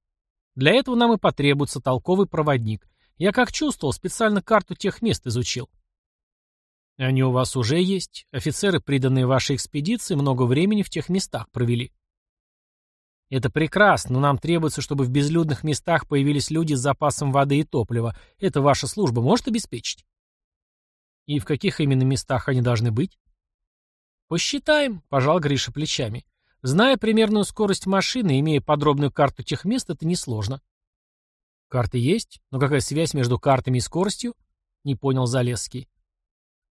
Для этого нам и потребуется толковый проводник. Я как чувствовал, специально карту тех мест изучил. Они у вас уже есть. Офицеры, приданные вашей экспедиции, много времени в тех местах провели. Это прекрасно, но нам требуется, чтобы в безлюдных местах появились люди с запасом воды и топлива. Это ваша служба может обеспечить? И в каких именно местах они должны быть? Посчитаем, пожал Гриша плечами. Зная примерную скорость машины, имея подробную карту тех мест, это несложно. Карты есть, но какая связь между картами и скоростью? Не понял Залесский.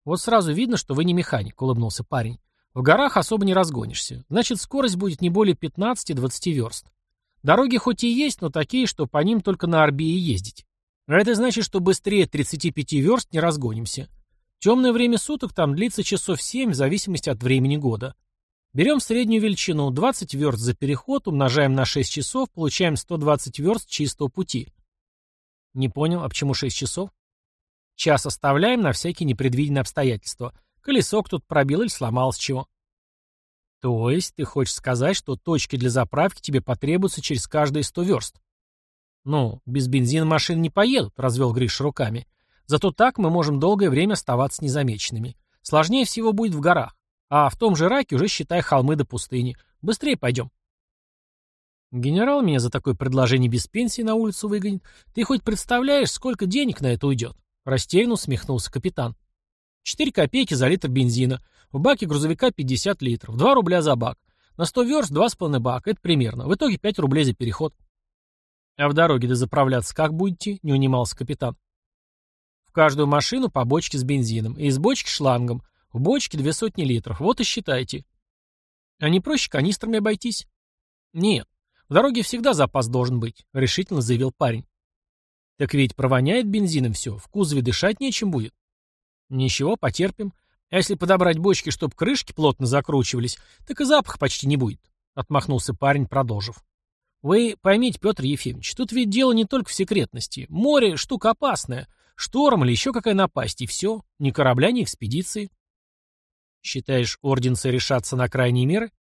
«Вот сразу видно, что вы не механик», — улыбнулся парень. «В горах особо не разгонишься. Значит, скорость будет не более 15-20 верст. Дороги хоть и есть, но такие, что по ним только на Арбии ездить. А это значит, что быстрее 35 верст не разгонимся. Темное время суток там длится часов 7 в зависимости от времени года. Берем среднюю величину, 20 верст за переход, умножаем на 6 часов, получаем 120 верст чистого пути. Не понял, а почему 6 часов? Час оставляем на всякие непредвиденные обстоятельства. Колесо кто-то пробил или сломалось чего. То есть ты хочешь сказать, что точки для заправки тебе потребуются через каждые сто верст? Ну, без бензина машины не поедут, развел Гриш руками. Зато так мы можем долгое время оставаться незамеченными. Сложнее всего будет в горах. А в том же Раке уже считай холмы до пустыни. Быстрее пойдем. Генерал меня за такое предложение без пенсии на улицу выгонит. Ты хоть представляешь, сколько денег на это уйдет? Растерянно усмехнулся капитан. Четыре копейки за литр бензина. В баке грузовика 50 литров. Два рубля за бак. На 100 верст два с половиной бака. Это примерно. В итоге 5 рублей за переход. А в дороге до заправляться как будете? Не унимался капитан. В каждую машину по бочке с бензином. И из бочки шлангом. В бочке две сотни литров. Вот и считайте. А не проще канистрами обойтись? Нет. В дороге всегда запас должен быть, решительно заявил парень. Так ведь провоняет бензином все, в кузове дышать нечем будет. Ничего, потерпим. А если подобрать бочки, чтобы крышки плотно закручивались, так и запах почти не будет, — отмахнулся парень, продолжив. Вы поймите, Петр Ефимович, тут ведь дело не только в секретности. Море — штука опасная. Шторм или еще какая напасть, и все. Ни корабля, ни экспедиции. Считаешь, орденцы решатся на крайние меры?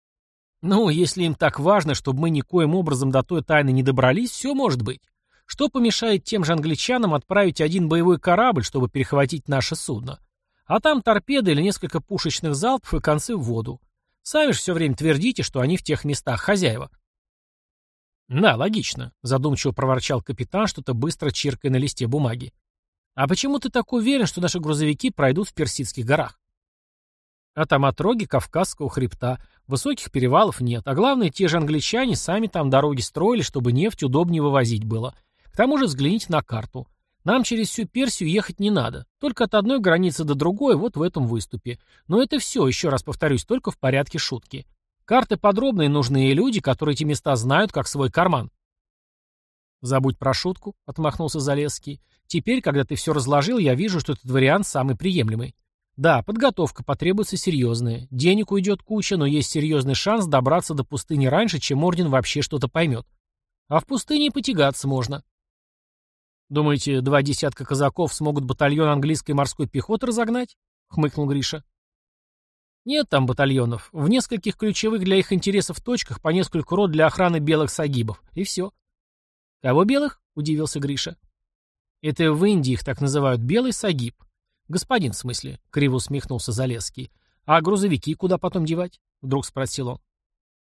Ну, если им так важно, чтобы мы никоим образом до той тайны не добрались, все может быть. Что помешает тем же англичанам отправить один боевой корабль, чтобы перехватить наше судно? А там торпеды или несколько пушечных залпов и концы в воду. Сами же все время твердите, что они в тех местах хозяева. Да, логично, задумчиво проворчал капитан, что-то быстро чиркая на листе бумаги. А почему ты так уверен, что наши грузовики пройдут в Персидских горах? А там отроги Кавказского хребта, высоких перевалов нет, а главное, те же англичане сами там дороги строили, чтобы нефть удобнее вывозить было. К тому же взгляните на карту. Нам через всю Персию ехать не надо, только от одной границы до другой вот в этом выступе. Но это все, еще раз повторюсь, только в порядке шутки. Карты подробные нужны и люди, которые эти места знают, как свой карман. «Забудь про шутку», — отмахнулся Залесский. «Теперь, когда ты все разложил, я вижу, что этот вариант самый приемлемый. Да, подготовка потребуется серьезная. Денег уйдет куча, но есть серьезный шанс добраться до пустыни раньше, чем Орден вообще что-то поймет. А в пустыне и потягаться можно. Думаете, два десятка казаков смогут батальон английской морской пехоты разогнать? Хмыкнул Гриша. Нет там батальонов. В нескольких ключевых для их интересов точках по несколько рот для охраны белых сагибов. И все. Кого белых? Удивился Гриша. Это в Индии их так называют белый сагиб. «Господин, в смысле?» — криво усмехнулся Залесский. «А грузовики куда потом девать?» — вдруг спросил он.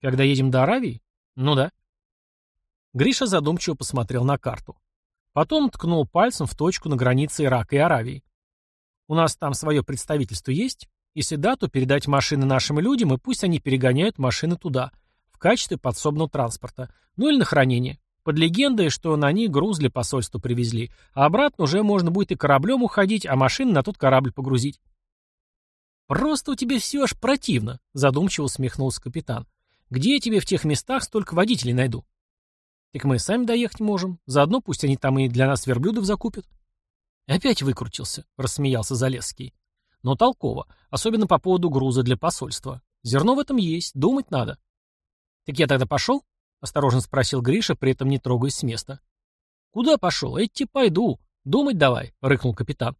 «Когда едем до Аравии?» «Ну да». Гриша задумчиво посмотрел на карту. Потом ткнул пальцем в точку на границе Ирака и Аравии. «У нас там свое представительство есть? Если да, то передать машины нашим людям, и пусть они перегоняют машины туда, в качестве подсобного транспорта, ну или на хранение. Под легендой, что на них груз для посольства привезли, а обратно уже можно будет и кораблем уходить, а машины на тот корабль погрузить. «Просто у тебя все аж противно», — задумчиво усмехнулся капитан. «Где я тебе в тех местах столько водителей найду?» «Так мы сами доехать можем. Заодно пусть они там и для нас верблюдов закупят». «Опять выкрутился», — рассмеялся Залесский. «Но толково, особенно по поводу груза для посольства. Зерно в этом есть, думать надо». «Так я тогда пошел?» Осторожно спросил Гриша, при этом не трогаясь с места. «Куда пошел? Идти пойду. Думать давай», — рыкнул капитан.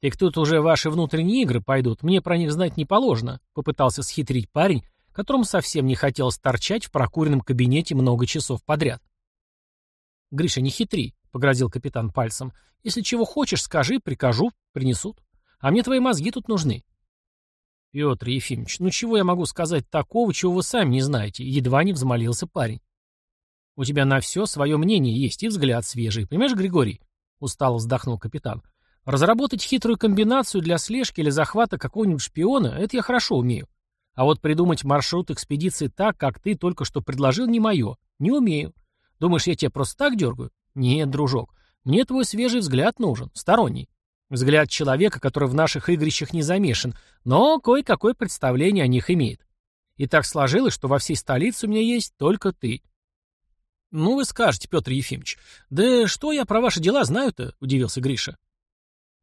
«Так тут уже ваши внутренние игры пойдут, мне про них знать не положено», — попытался схитрить парень, которому совсем не хотелось торчать в прокуренном кабинете много часов подряд. «Гриша, не хитри», — погрозил капитан пальцем. «Если чего хочешь, скажи, прикажу, принесут. А мне твои мозги тут нужны. «Петр Ефимович, ну чего я могу сказать такого, чего вы сами не знаете?» Едва не взмолился парень. «У тебя на все свое мнение есть и взгляд свежий. Понимаешь, Григорий?» Устало вздохнул капитан. «Разработать хитрую комбинацию для слежки или захвата какого-нибудь шпиона — это я хорошо умею. А вот придумать маршрут экспедиции так, как ты только что предложил, не мое. Не умею. Думаешь, я тебя просто так дергаю? Нет, дружок. Мне твой свежий взгляд нужен, сторонний. Взгляд человека, который в наших игрищах не замешан, но кое-какое представление о них имеет. И так сложилось, что во всей столице у меня есть только ты. Ну, вы скажете, Петр Ефимович, да что я про ваши дела знаю-то, удивился Гриша.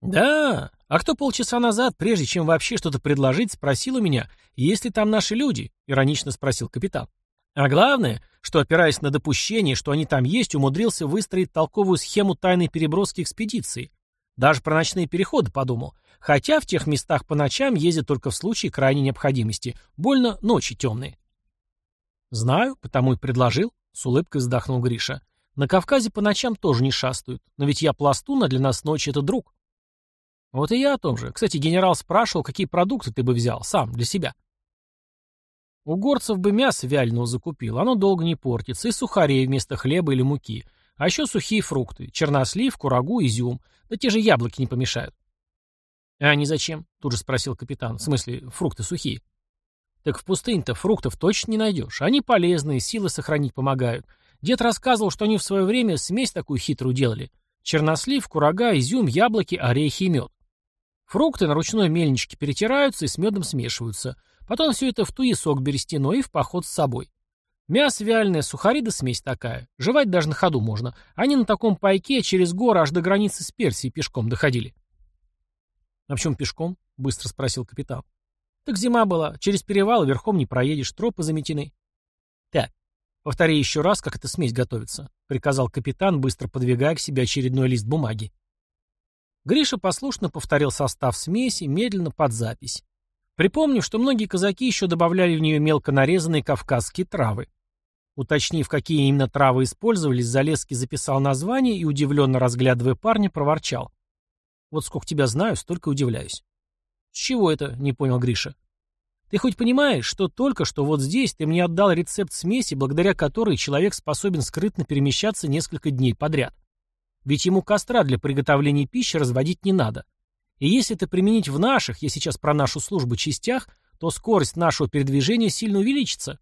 Да, а кто полчаса назад, прежде чем вообще что-то предложить, спросил у меня, есть ли там наши люди, иронично спросил капитан. А главное, что, опираясь на допущение, что они там есть, умудрился выстроить толковую схему тайной переброски экспедиции, даже про ночные переходы подумал. Хотя в тех местах по ночам ездят только в случае крайней необходимости. Больно ночи темные. Знаю, потому и предложил, с улыбкой вздохнул Гриша. На Кавказе по ночам тоже не шастают. Но ведь я пластун, а для нас ночь это друг. Вот и я о том же. Кстати, генерал спрашивал, какие продукты ты бы взял, сам, для себя. У горцев бы мясо вяленого закупил, оно долго не портится, и сухарей вместо хлеба или муки. А еще сухие фрукты, чернослив, курагу, изюм. Да те же яблоки не помешают. А они зачем? Тут же спросил капитан. В смысле, фрукты сухие. Так в пустыне-то фруктов точно не найдешь. Они полезные, силы сохранить помогают. Дед рассказывал, что они в свое время смесь такую хитрую делали. Чернослив, курага, изюм, яблоки, орехи и мед. Фрукты на ручной мельничке перетираются и с медом смешиваются. Потом все это в туесок берестяной и в поход с собой. Мясо вяленое, сухари да смесь такая. Жевать даже на ходу можно. Они на таком пайке через горы аж до границы с Персией пешком доходили. — А чем пешком? — быстро спросил капитан. — Так зима была. Через перевал верхом не проедешь, тропы заметены. — Так, повтори еще раз, как эта смесь готовится, — приказал капитан, быстро подвигая к себе очередной лист бумаги. Гриша послушно повторил состав смеси, медленно под запись. Припомню, что многие казаки еще добавляли в нее мелко нарезанные кавказские травы. Уточнив, какие именно травы использовались, Залесский записал название и, удивленно разглядывая парня, проворчал. «Вот сколько тебя знаю, столько удивляюсь». «С чего это?» — не понял Гриша. «Ты хоть понимаешь, что только что вот здесь ты мне отдал рецепт смеси, благодаря которой человек способен скрытно перемещаться несколько дней подряд? Ведь ему костра для приготовления пищи разводить не надо. И если это применить в наших, я сейчас про нашу службу, частях, то скорость нашего передвижения сильно увеличится.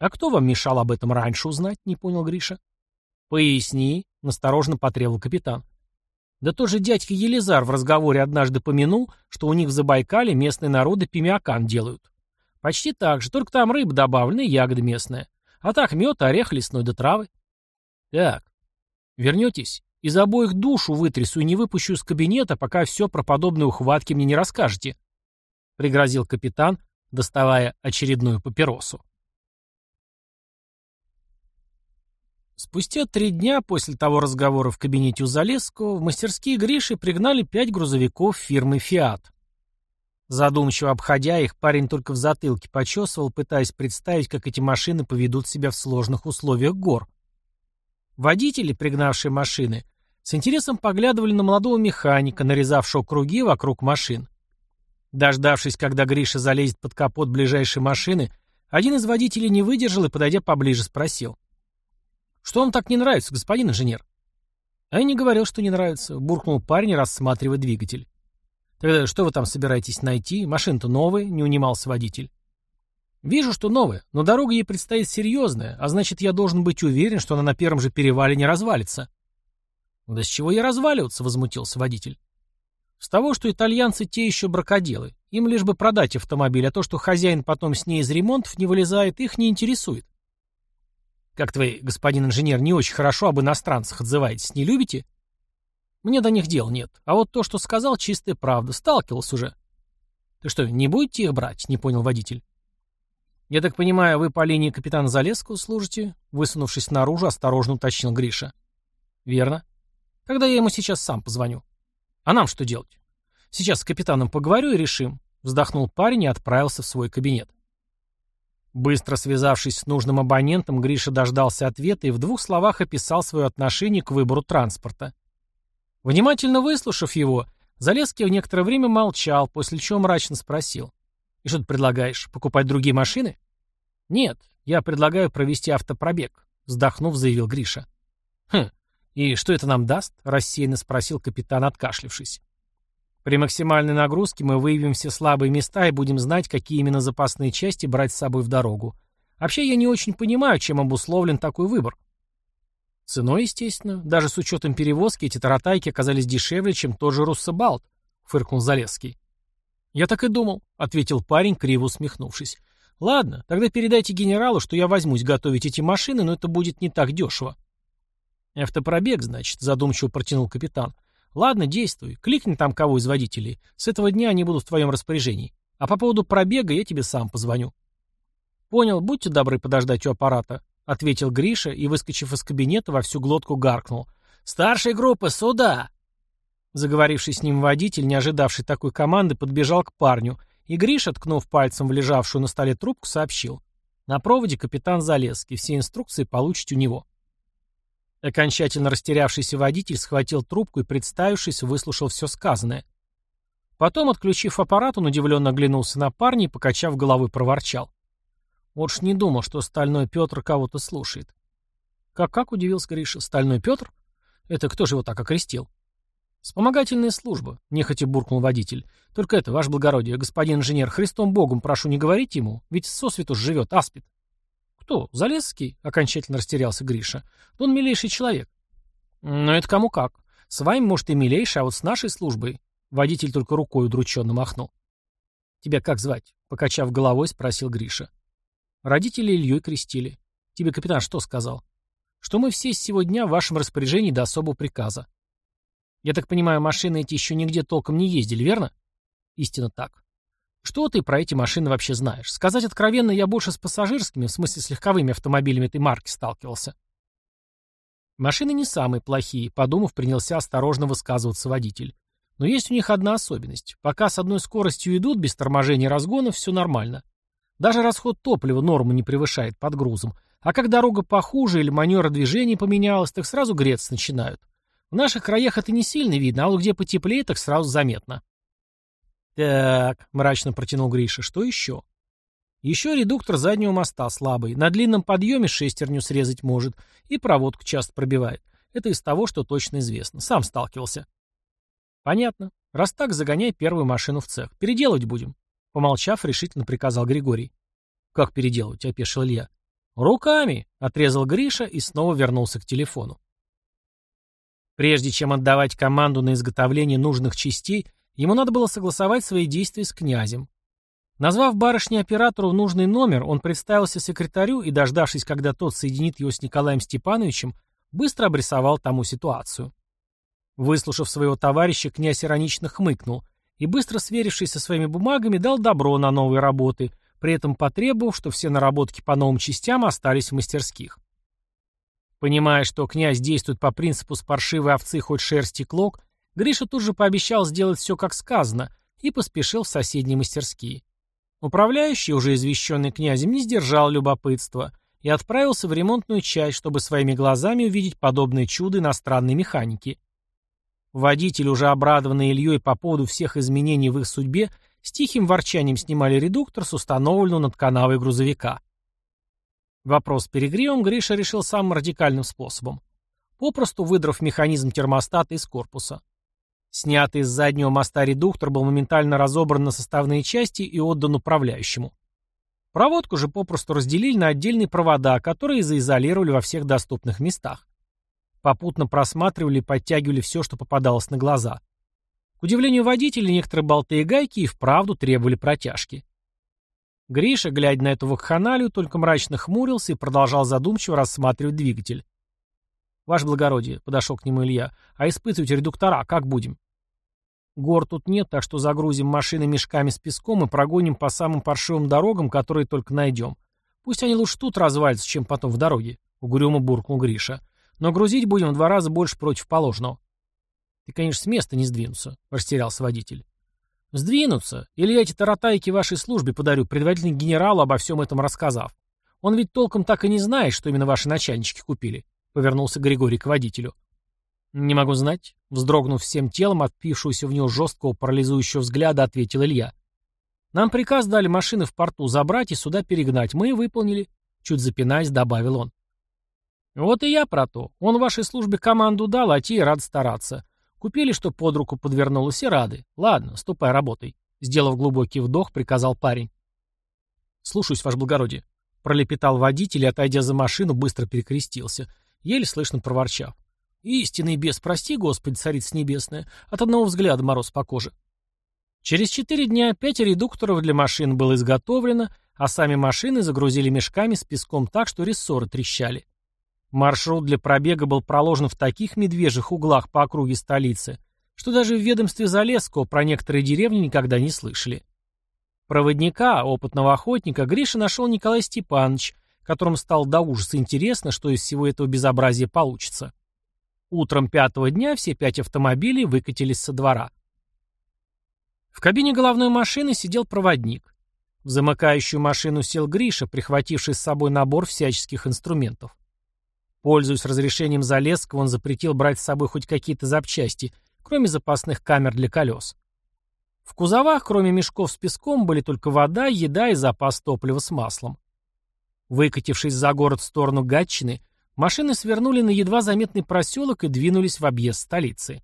А кто вам мешал об этом раньше узнать, не понял Гриша. Поясни, насторожно потребовал капитан. Да тот же дядька Елизар в разговоре однажды помянул, что у них в Забайкале местные народы пимиакан делают. Почти так же, только там рыба добавлена и ягоды местные. А так мед, орех лесной да травы. Так, вернетесь? Из обоих душу вытрясу и не выпущу из кабинета, пока все про подобные ухватки мне не расскажете», — пригрозил капитан, доставая очередную папиросу. Спустя три дня после того разговора в кабинете у Залесского в мастерские Гриши пригнали пять грузовиков фирмы «Фиат». Задумчиво обходя их, парень только в затылке почесывал, пытаясь представить, как эти машины поведут себя в сложных условиях гор. Водители, пригнавшие машины, с интересом поглядывали на молодого механика, нарезавшего круги вокруг машин. Дождавшись, когда Гриша залезет под капот ближайшей машины, один из водителей не выдержал и, подойдя поближе, спросил. «Что вам так не нравится, господин инженер?» «А я не говорил, что не нравится», — буркнул парень, рассматривая двигатель. «Тогда что вы там собираетесь найти? Машина-то новая», — не унимался водитель. «Вижу, что новая, но дорога ей предстоит серьезная, а значит, я должен быть уверен, что она на первом же перевале не развалится». «Да с чего я разваливаться?» — возмутился водитель. «С того, что итальянцы те еще бракоделы. Им лишь бы продать автомобиль, а то, что хозяин потом с ней из ремонтов не вылезает, их не интересует». «Как твой господин инженер не очень хорошо об иностранцах отзываетесь, не любите?» «Мне до них дел нет. А вот то, что сказал, чистая правда. Сталкивался уже». «Ты что, не будете их брать?» — не понял водитель. «Я так понимаю, вы по линии капитана Залесского служите?» Высунувшись наружу, осторожно уточнил Гриша. «Верно. Тогда я ему сейчас сам позвоню. А нам что делать? Сейчас с капитаном поговорю и решим. Вздохнул парень и отправился в свой кабинет. Быстро связавшись с нужным абонентом, Гриша дождался ответа и в двух словах описал свое отношение к выбору транспорта. Внимательно выслушав его, Залезский в некоторое время молчал, после чего мрачно спросил. «И что ты предлагаешь? Покупать другие машины?» «Нет, я предлагаю провести автопробег», — вздохнув, заявил Гриша. «Хм, «И что это нам даст?» — рассеянно спросил капитан, откашлившись. «При максимальной нагрузке мы выявим все слабые места и будем знать, какие именно запасные части брать с собой в дорогу. Вообще я не очень понимаю, чем обусловлен такой выбор». «Ценой, естественно. Даже с учетом перевозки эти таратайки оказались дешевле, чем тот же Руссобалт», — фыркнул Залесский. «Я так и думал», — ответил парень, криво усмехнувшись. «Ладно, тогда передайте генералу, что я возьмусь готовить эти машины, но это будет не так дешево». «Автопробег, значит», — задумчиво протянул капитан. «Ладно, действуй. Кликни там кого из водителей. С этого дня они будут в твоем распоряжении. А по поводу пробега я тебе сам позвоню». «Понял, будьте добры подождать у аппарата», — ответил Гриша и, выскочив из кабинета, во всю глотку гаркнул. «Старшей группы, сюда!» Заговоривший с ним водитель, не ожидавший такой команды, подбежал к парню, и Гриша, ткнув пальцем в лежавшую на столе трубку, сообщил. «На проводе капитан Залезский. Все инструкции получите у него». Окончательно растерявшийся водитель схватил трубку и, представившись, выслушал все сказанное. Потом, отключив аппарат, он удивленно оглянулся на парня и, покачав головой, проворчал. Вот ж не думал, что стальной Петр кого-то слушает. Как-как, удивился Гриша, стальной Петр? Это кто же его так окрестил? Вспомогательная служба, нехотя буркнул водитель. Только это, ваше благородие, господин инженер, Христом Богом прошу не говорить ему, ведь сосвету живет, аспид. «Кто? Залесский?» — окончательно растерялся Гриша. «Он милейший человек». «Ну, это кому как. С вами, может, и милейший, а вот с нашей службой...» Водитель только рукой удрученно махнул. «Тебя как звать?» — покачав головой, спросил Гриша. «Родители Ильей крестили. Тебе капитан что сказал?» «Что мы все с сего дня в вашем распоряжении до особого приказа». «Я так понимаю, машины эти еще нигде толком не ездили, верно?» «Истинно так. Что ты про эти машины вообще знаешь? Сказать откровенно, я больше с пассажирскими, в смысле с легковыми автомобилями этой марки сталкивался. Машины не самые плохие, подумав, принялся осторожно высказываться водитель. Но есть у них одна особенность. Пока с одной скоростью идут, без торможения и разгонов, все нормально. Даже расход топлива норму не превышает под грузом. А как дорога похуже или манера движения поменялась, так сразу греться начинают. В наших краях это не сильно видно, а вот где потеплее, так сразу заметно. «Так», — мрачно протянул Гриша, — «что еще?» «Еще редуктор заднего моста слабый. На длинном подъеме шестерню срезать может. И проводку часто пробивает. Это из того, что точно известно. Сам сталкивался». «Понятно. Раз так, загоняй первую машину в цех. Переделывать будем». Помолчав, решительно приказал Григорий. «Как переделывать?» — опешил Илья. «Руками!» — отрезал Гриша и снова вернулся к телефону. Прежде чем отдавать команду на изготовление нужных частей, ему надо было согласовать свои действия с князем. Назвав барышне-оператору нужный номер, он представился секретарю и, дождавшись, когда тот соединит его с Николаем Степановичем, быстро обрисовал тому ситуацию. Выслушав своего товарища, князь иронично хмыкнул и, быстро сверившись со своими бумагами, дал добро на новые работы, при этом потребовав, что все наработки по новым частям остались в мастерских. Понимая, что князь действует по принципу «с паршивой овцы хоть шерсти клок», Гриша тут же пообещал сделать все как сказано и поспешил в соседние мастерские. Управляющий, уже извещенный князем, не сдержал любопытства и отправился в ремонтную часть, чтобы своими глазами увидеть подобное чудо иностранной механики. Водители, уже обрадованные Ильей по поводу всех изменений в их судьбе, с тихим ворчанием снимали редуктор с установленного над канавой грузовика. Вопрос с перегревом Гриша решил самым радикальным способом. Попросту выдрав механизм термостата из корпуса. Снятый из заднего моста редуктор был моментально разобран на составные части и отдан управляющему. Проводку же попросту разделили на отдельные провода, которые заизолировали во всех доступных местах. Попутно просматривали и подтягивали все, что попадалось на глаза. К удивлению водителя, некоторые болты и гайки и вправду требовали протяжки. Гриша, глядя на эту вакханалию, только мрачно хмурился и продолжал задумчиво рассматривать двигатель. «Ваше благородие», — подошел к нему Илья, — «а испытывать редуктора как будем?» «Гор тут нет, так что загрузим машины мешками с песком и прогоним по самым паршивым дорогам, которые только найдем. Пусть они лучше тут развалятся, чем потом в дороге», — угрюмо буркнул Гриша. «Но грузить будем в два раза больше против положенного». «Ты, конечно, с места не сдвинутся», — растерялся водитель. «Сдвинутся. Или я эти таратайки вашей службе подарю, предварительно генералу обо всем этом рассказав. Он ведь толком так и не знает, что именно ваши начальнички купили», — повернулся Григорий к водителю. «Не могу знать», — вздрогнув всем телом от впившегося в него жесткого парализующего взгляда, ответил Илья. «Нам приказ дали машины в порту забрать и сюда перегнать. Мы выполнили», — чуть запинаясь, добавил он. «Вот и я про то. Он вашей службе команду дал, а те и рад стараться. Купили, что под руку подвернулось, и рады. Ладно, ступай, работай. Сделав глубокий вдох, приказал парень. Слушаюсь, ваше благородие. Пролепетал водитель и, отойдя за машину, быстро перекрестился, еле слышно проворчав. Истинный бес, прости, Господи, царица небесная, от одного взгляда мороз по коже. Через четыре дня пять редукторов для машин было изготовлено, а сами машины загрузили мешками с песком так, что рессоры трещали. Маршрут для пробега был проложен в таких медвежьих углах по округе столицы, что даже в ведомстве Залесского про некоторые деревни никогда не слышали. Проводника, опытного охотника, Гриша нашел Николай Степанович, которому стало до ужаса интересно, что из всего этого безобразия получится. Утром пятого дня все пять автомобилей выкатились со двора. В кабине головной машины сидел проводник. В замыкающую машину сел Гриша, прихвативший с собой набор всяческих инструментов. Пользуясь разрешением Залесского, он запретил брать с собой хоть какие-то запчасти, кроме запасных камер для колес. В кузовах, кроме мешков с песком, были только вода, еда и запас топлива с маслом. Выкатившись за город в сторону Гатчины, машины свернули на едва заметный проселок и двинулись в объезд столицы.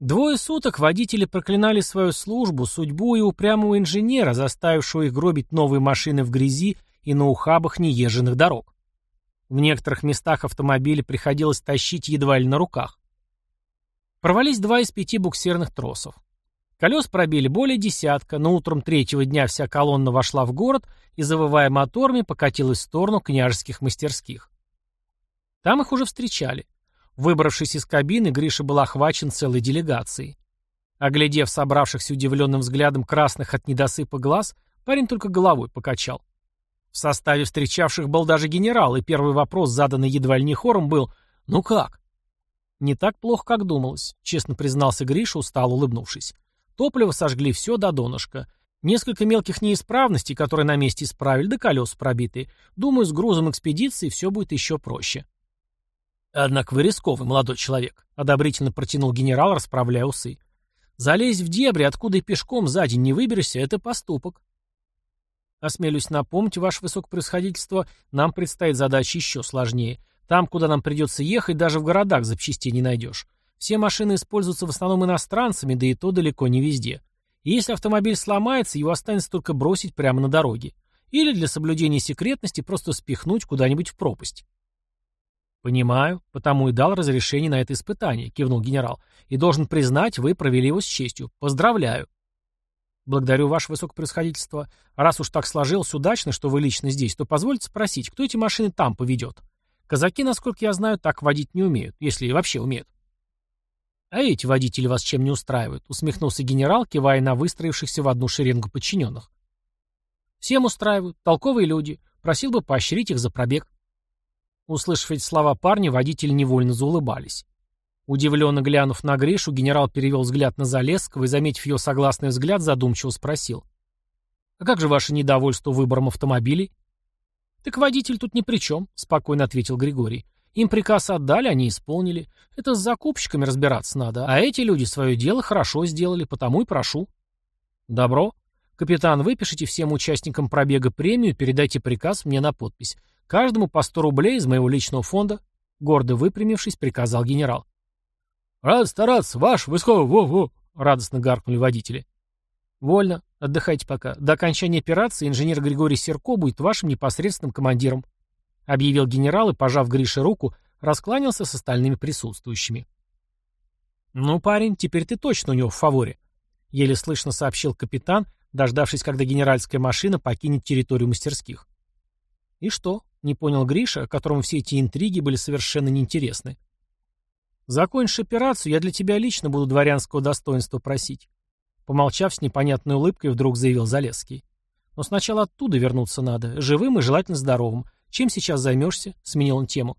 Двое суток водители проклинали свою службу, судьбу и упрямого инженера, заставившего их гробить новые машины в грязи и на ухабах неезженных дорог. В некоторых местах автомобили приходилось тащить едва ли на руках. Порвались два из пяти буксирных тросов. Колес пробили более десятка, но утром третьего дня вся колонна вошла в город и, завывая моторами, покатилась в сторону княжеских мастерских. Там их уже встречали. Выбравшись из кабины, Гриша был охвачен целой делегацией. Оглядев собравшихся удивленным взглядом красных от недосыпа глаз, парень только головой покачал. В составе встречавших был даже генерал, и первый вопрос, заданный едва ли не хором, был «Ну как?». «Не так плохо, как думалось», — честно признался Гриша, устало улыбнувшись. «Топливо сожгли все до донышка. Несколько мелких неисправностей, которые на месте исправили, да колеса пробитые. Думаю, с грузом экспедиции все будет еще проще». «Однако вы рисковый, молодой человек», — одобрительно протянул генерал, расправляя усы. «Залезть в дебри, откуда и пешком за день не выберешься, — это поступок». «Осмелюсь напомнить, ваше высокопроисходительство, нам предстоит задача еще сложнее. Там, куда нам придется ехать, даже в городах запчастей не найдешь. Все машины используются в основном иностранцами, да и то далеко не везде. И если автомобиль сломается, его останется только бросить прямо на дороге. Или для соблюдения секретности просто спихнуть куда-нибудь в пропасть. «Понимаю, потому и дал разрешение на это испытание», — кивнул генерал. «И должен признать, вы провели его с честью. Поздравляю». «Благодарю, ваше высокопроисходительство. Раз уж так сложилось удачно, что вы лично здесь, то позвольте спросить, кто эти машины там поведет?» Казаки, насколько я знаю, так водить не умеют, если вообще умеют. «А эти водители вас чем не устраивают?» — усмехнулся генерал, кивая на выстроившихся в одну шеренгу подчиненных. «Всем устраивают. Толковые люди. Просил бы поощрить их за пробег». Услышав эти слова парня, водители невольно заулыбались. Удивленно глянув на Гришу, генерал перевел взгляд на Залесского и, заметив ее согласный взгляд, задумчиво спросил. «А как же ваше недовольство выбором автомобилей?» «Так водитель тут ни при чем», — спокойно ответил Григорий. «Им приказ отдали, они исполнили. Это с закупщиками разбираться надо, а эти люди свое дело хорошо сделали, потому и прошу». «Добро. Капитан, выпишите всем участникам пробега премию, передайте приказ мне на подпись. Каждому по сто рублей из моего личного фонда», — гордо выпрямившись, приказал генерал. «Рад стараться, ваш, высоко, во-во!» — радостно гаркнули водители. «Вольно. Отдыхайте пока. До окончания операции инженер Григорий Серко будет вашим непосредственным командиром», объявил генерал и, пожав Грише руку, раскланялся с остальными присутствующими. «Ну, парень, теперь ты точно у него в фаворе», — еле слышно сообщил капитан, дождавшись, когда генеральская машина покинет территорию мастерских. «И что?» — не понял Гриша, которому все эти интриги были совершенно неинтересны. «Закончишь операцию, я для тебя лично буду дворянского достоинства просить. Помолчав с непонятной улыбкой, вдруг заявил Залесский. «Но сначала оттуда вернуться надо, живым и желательно здоровым. Чем сейчас займешься?» — сменил он тему.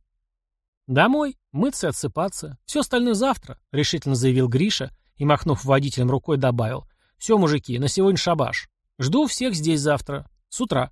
«Домой, мыться и отсыпаться. Все остальное завтра», — решительно заявил Гриша и, махнув водителем рукой, добавил. «Все, мужики, на сегодня шабаш. Жду всех здесь завтра. С утра».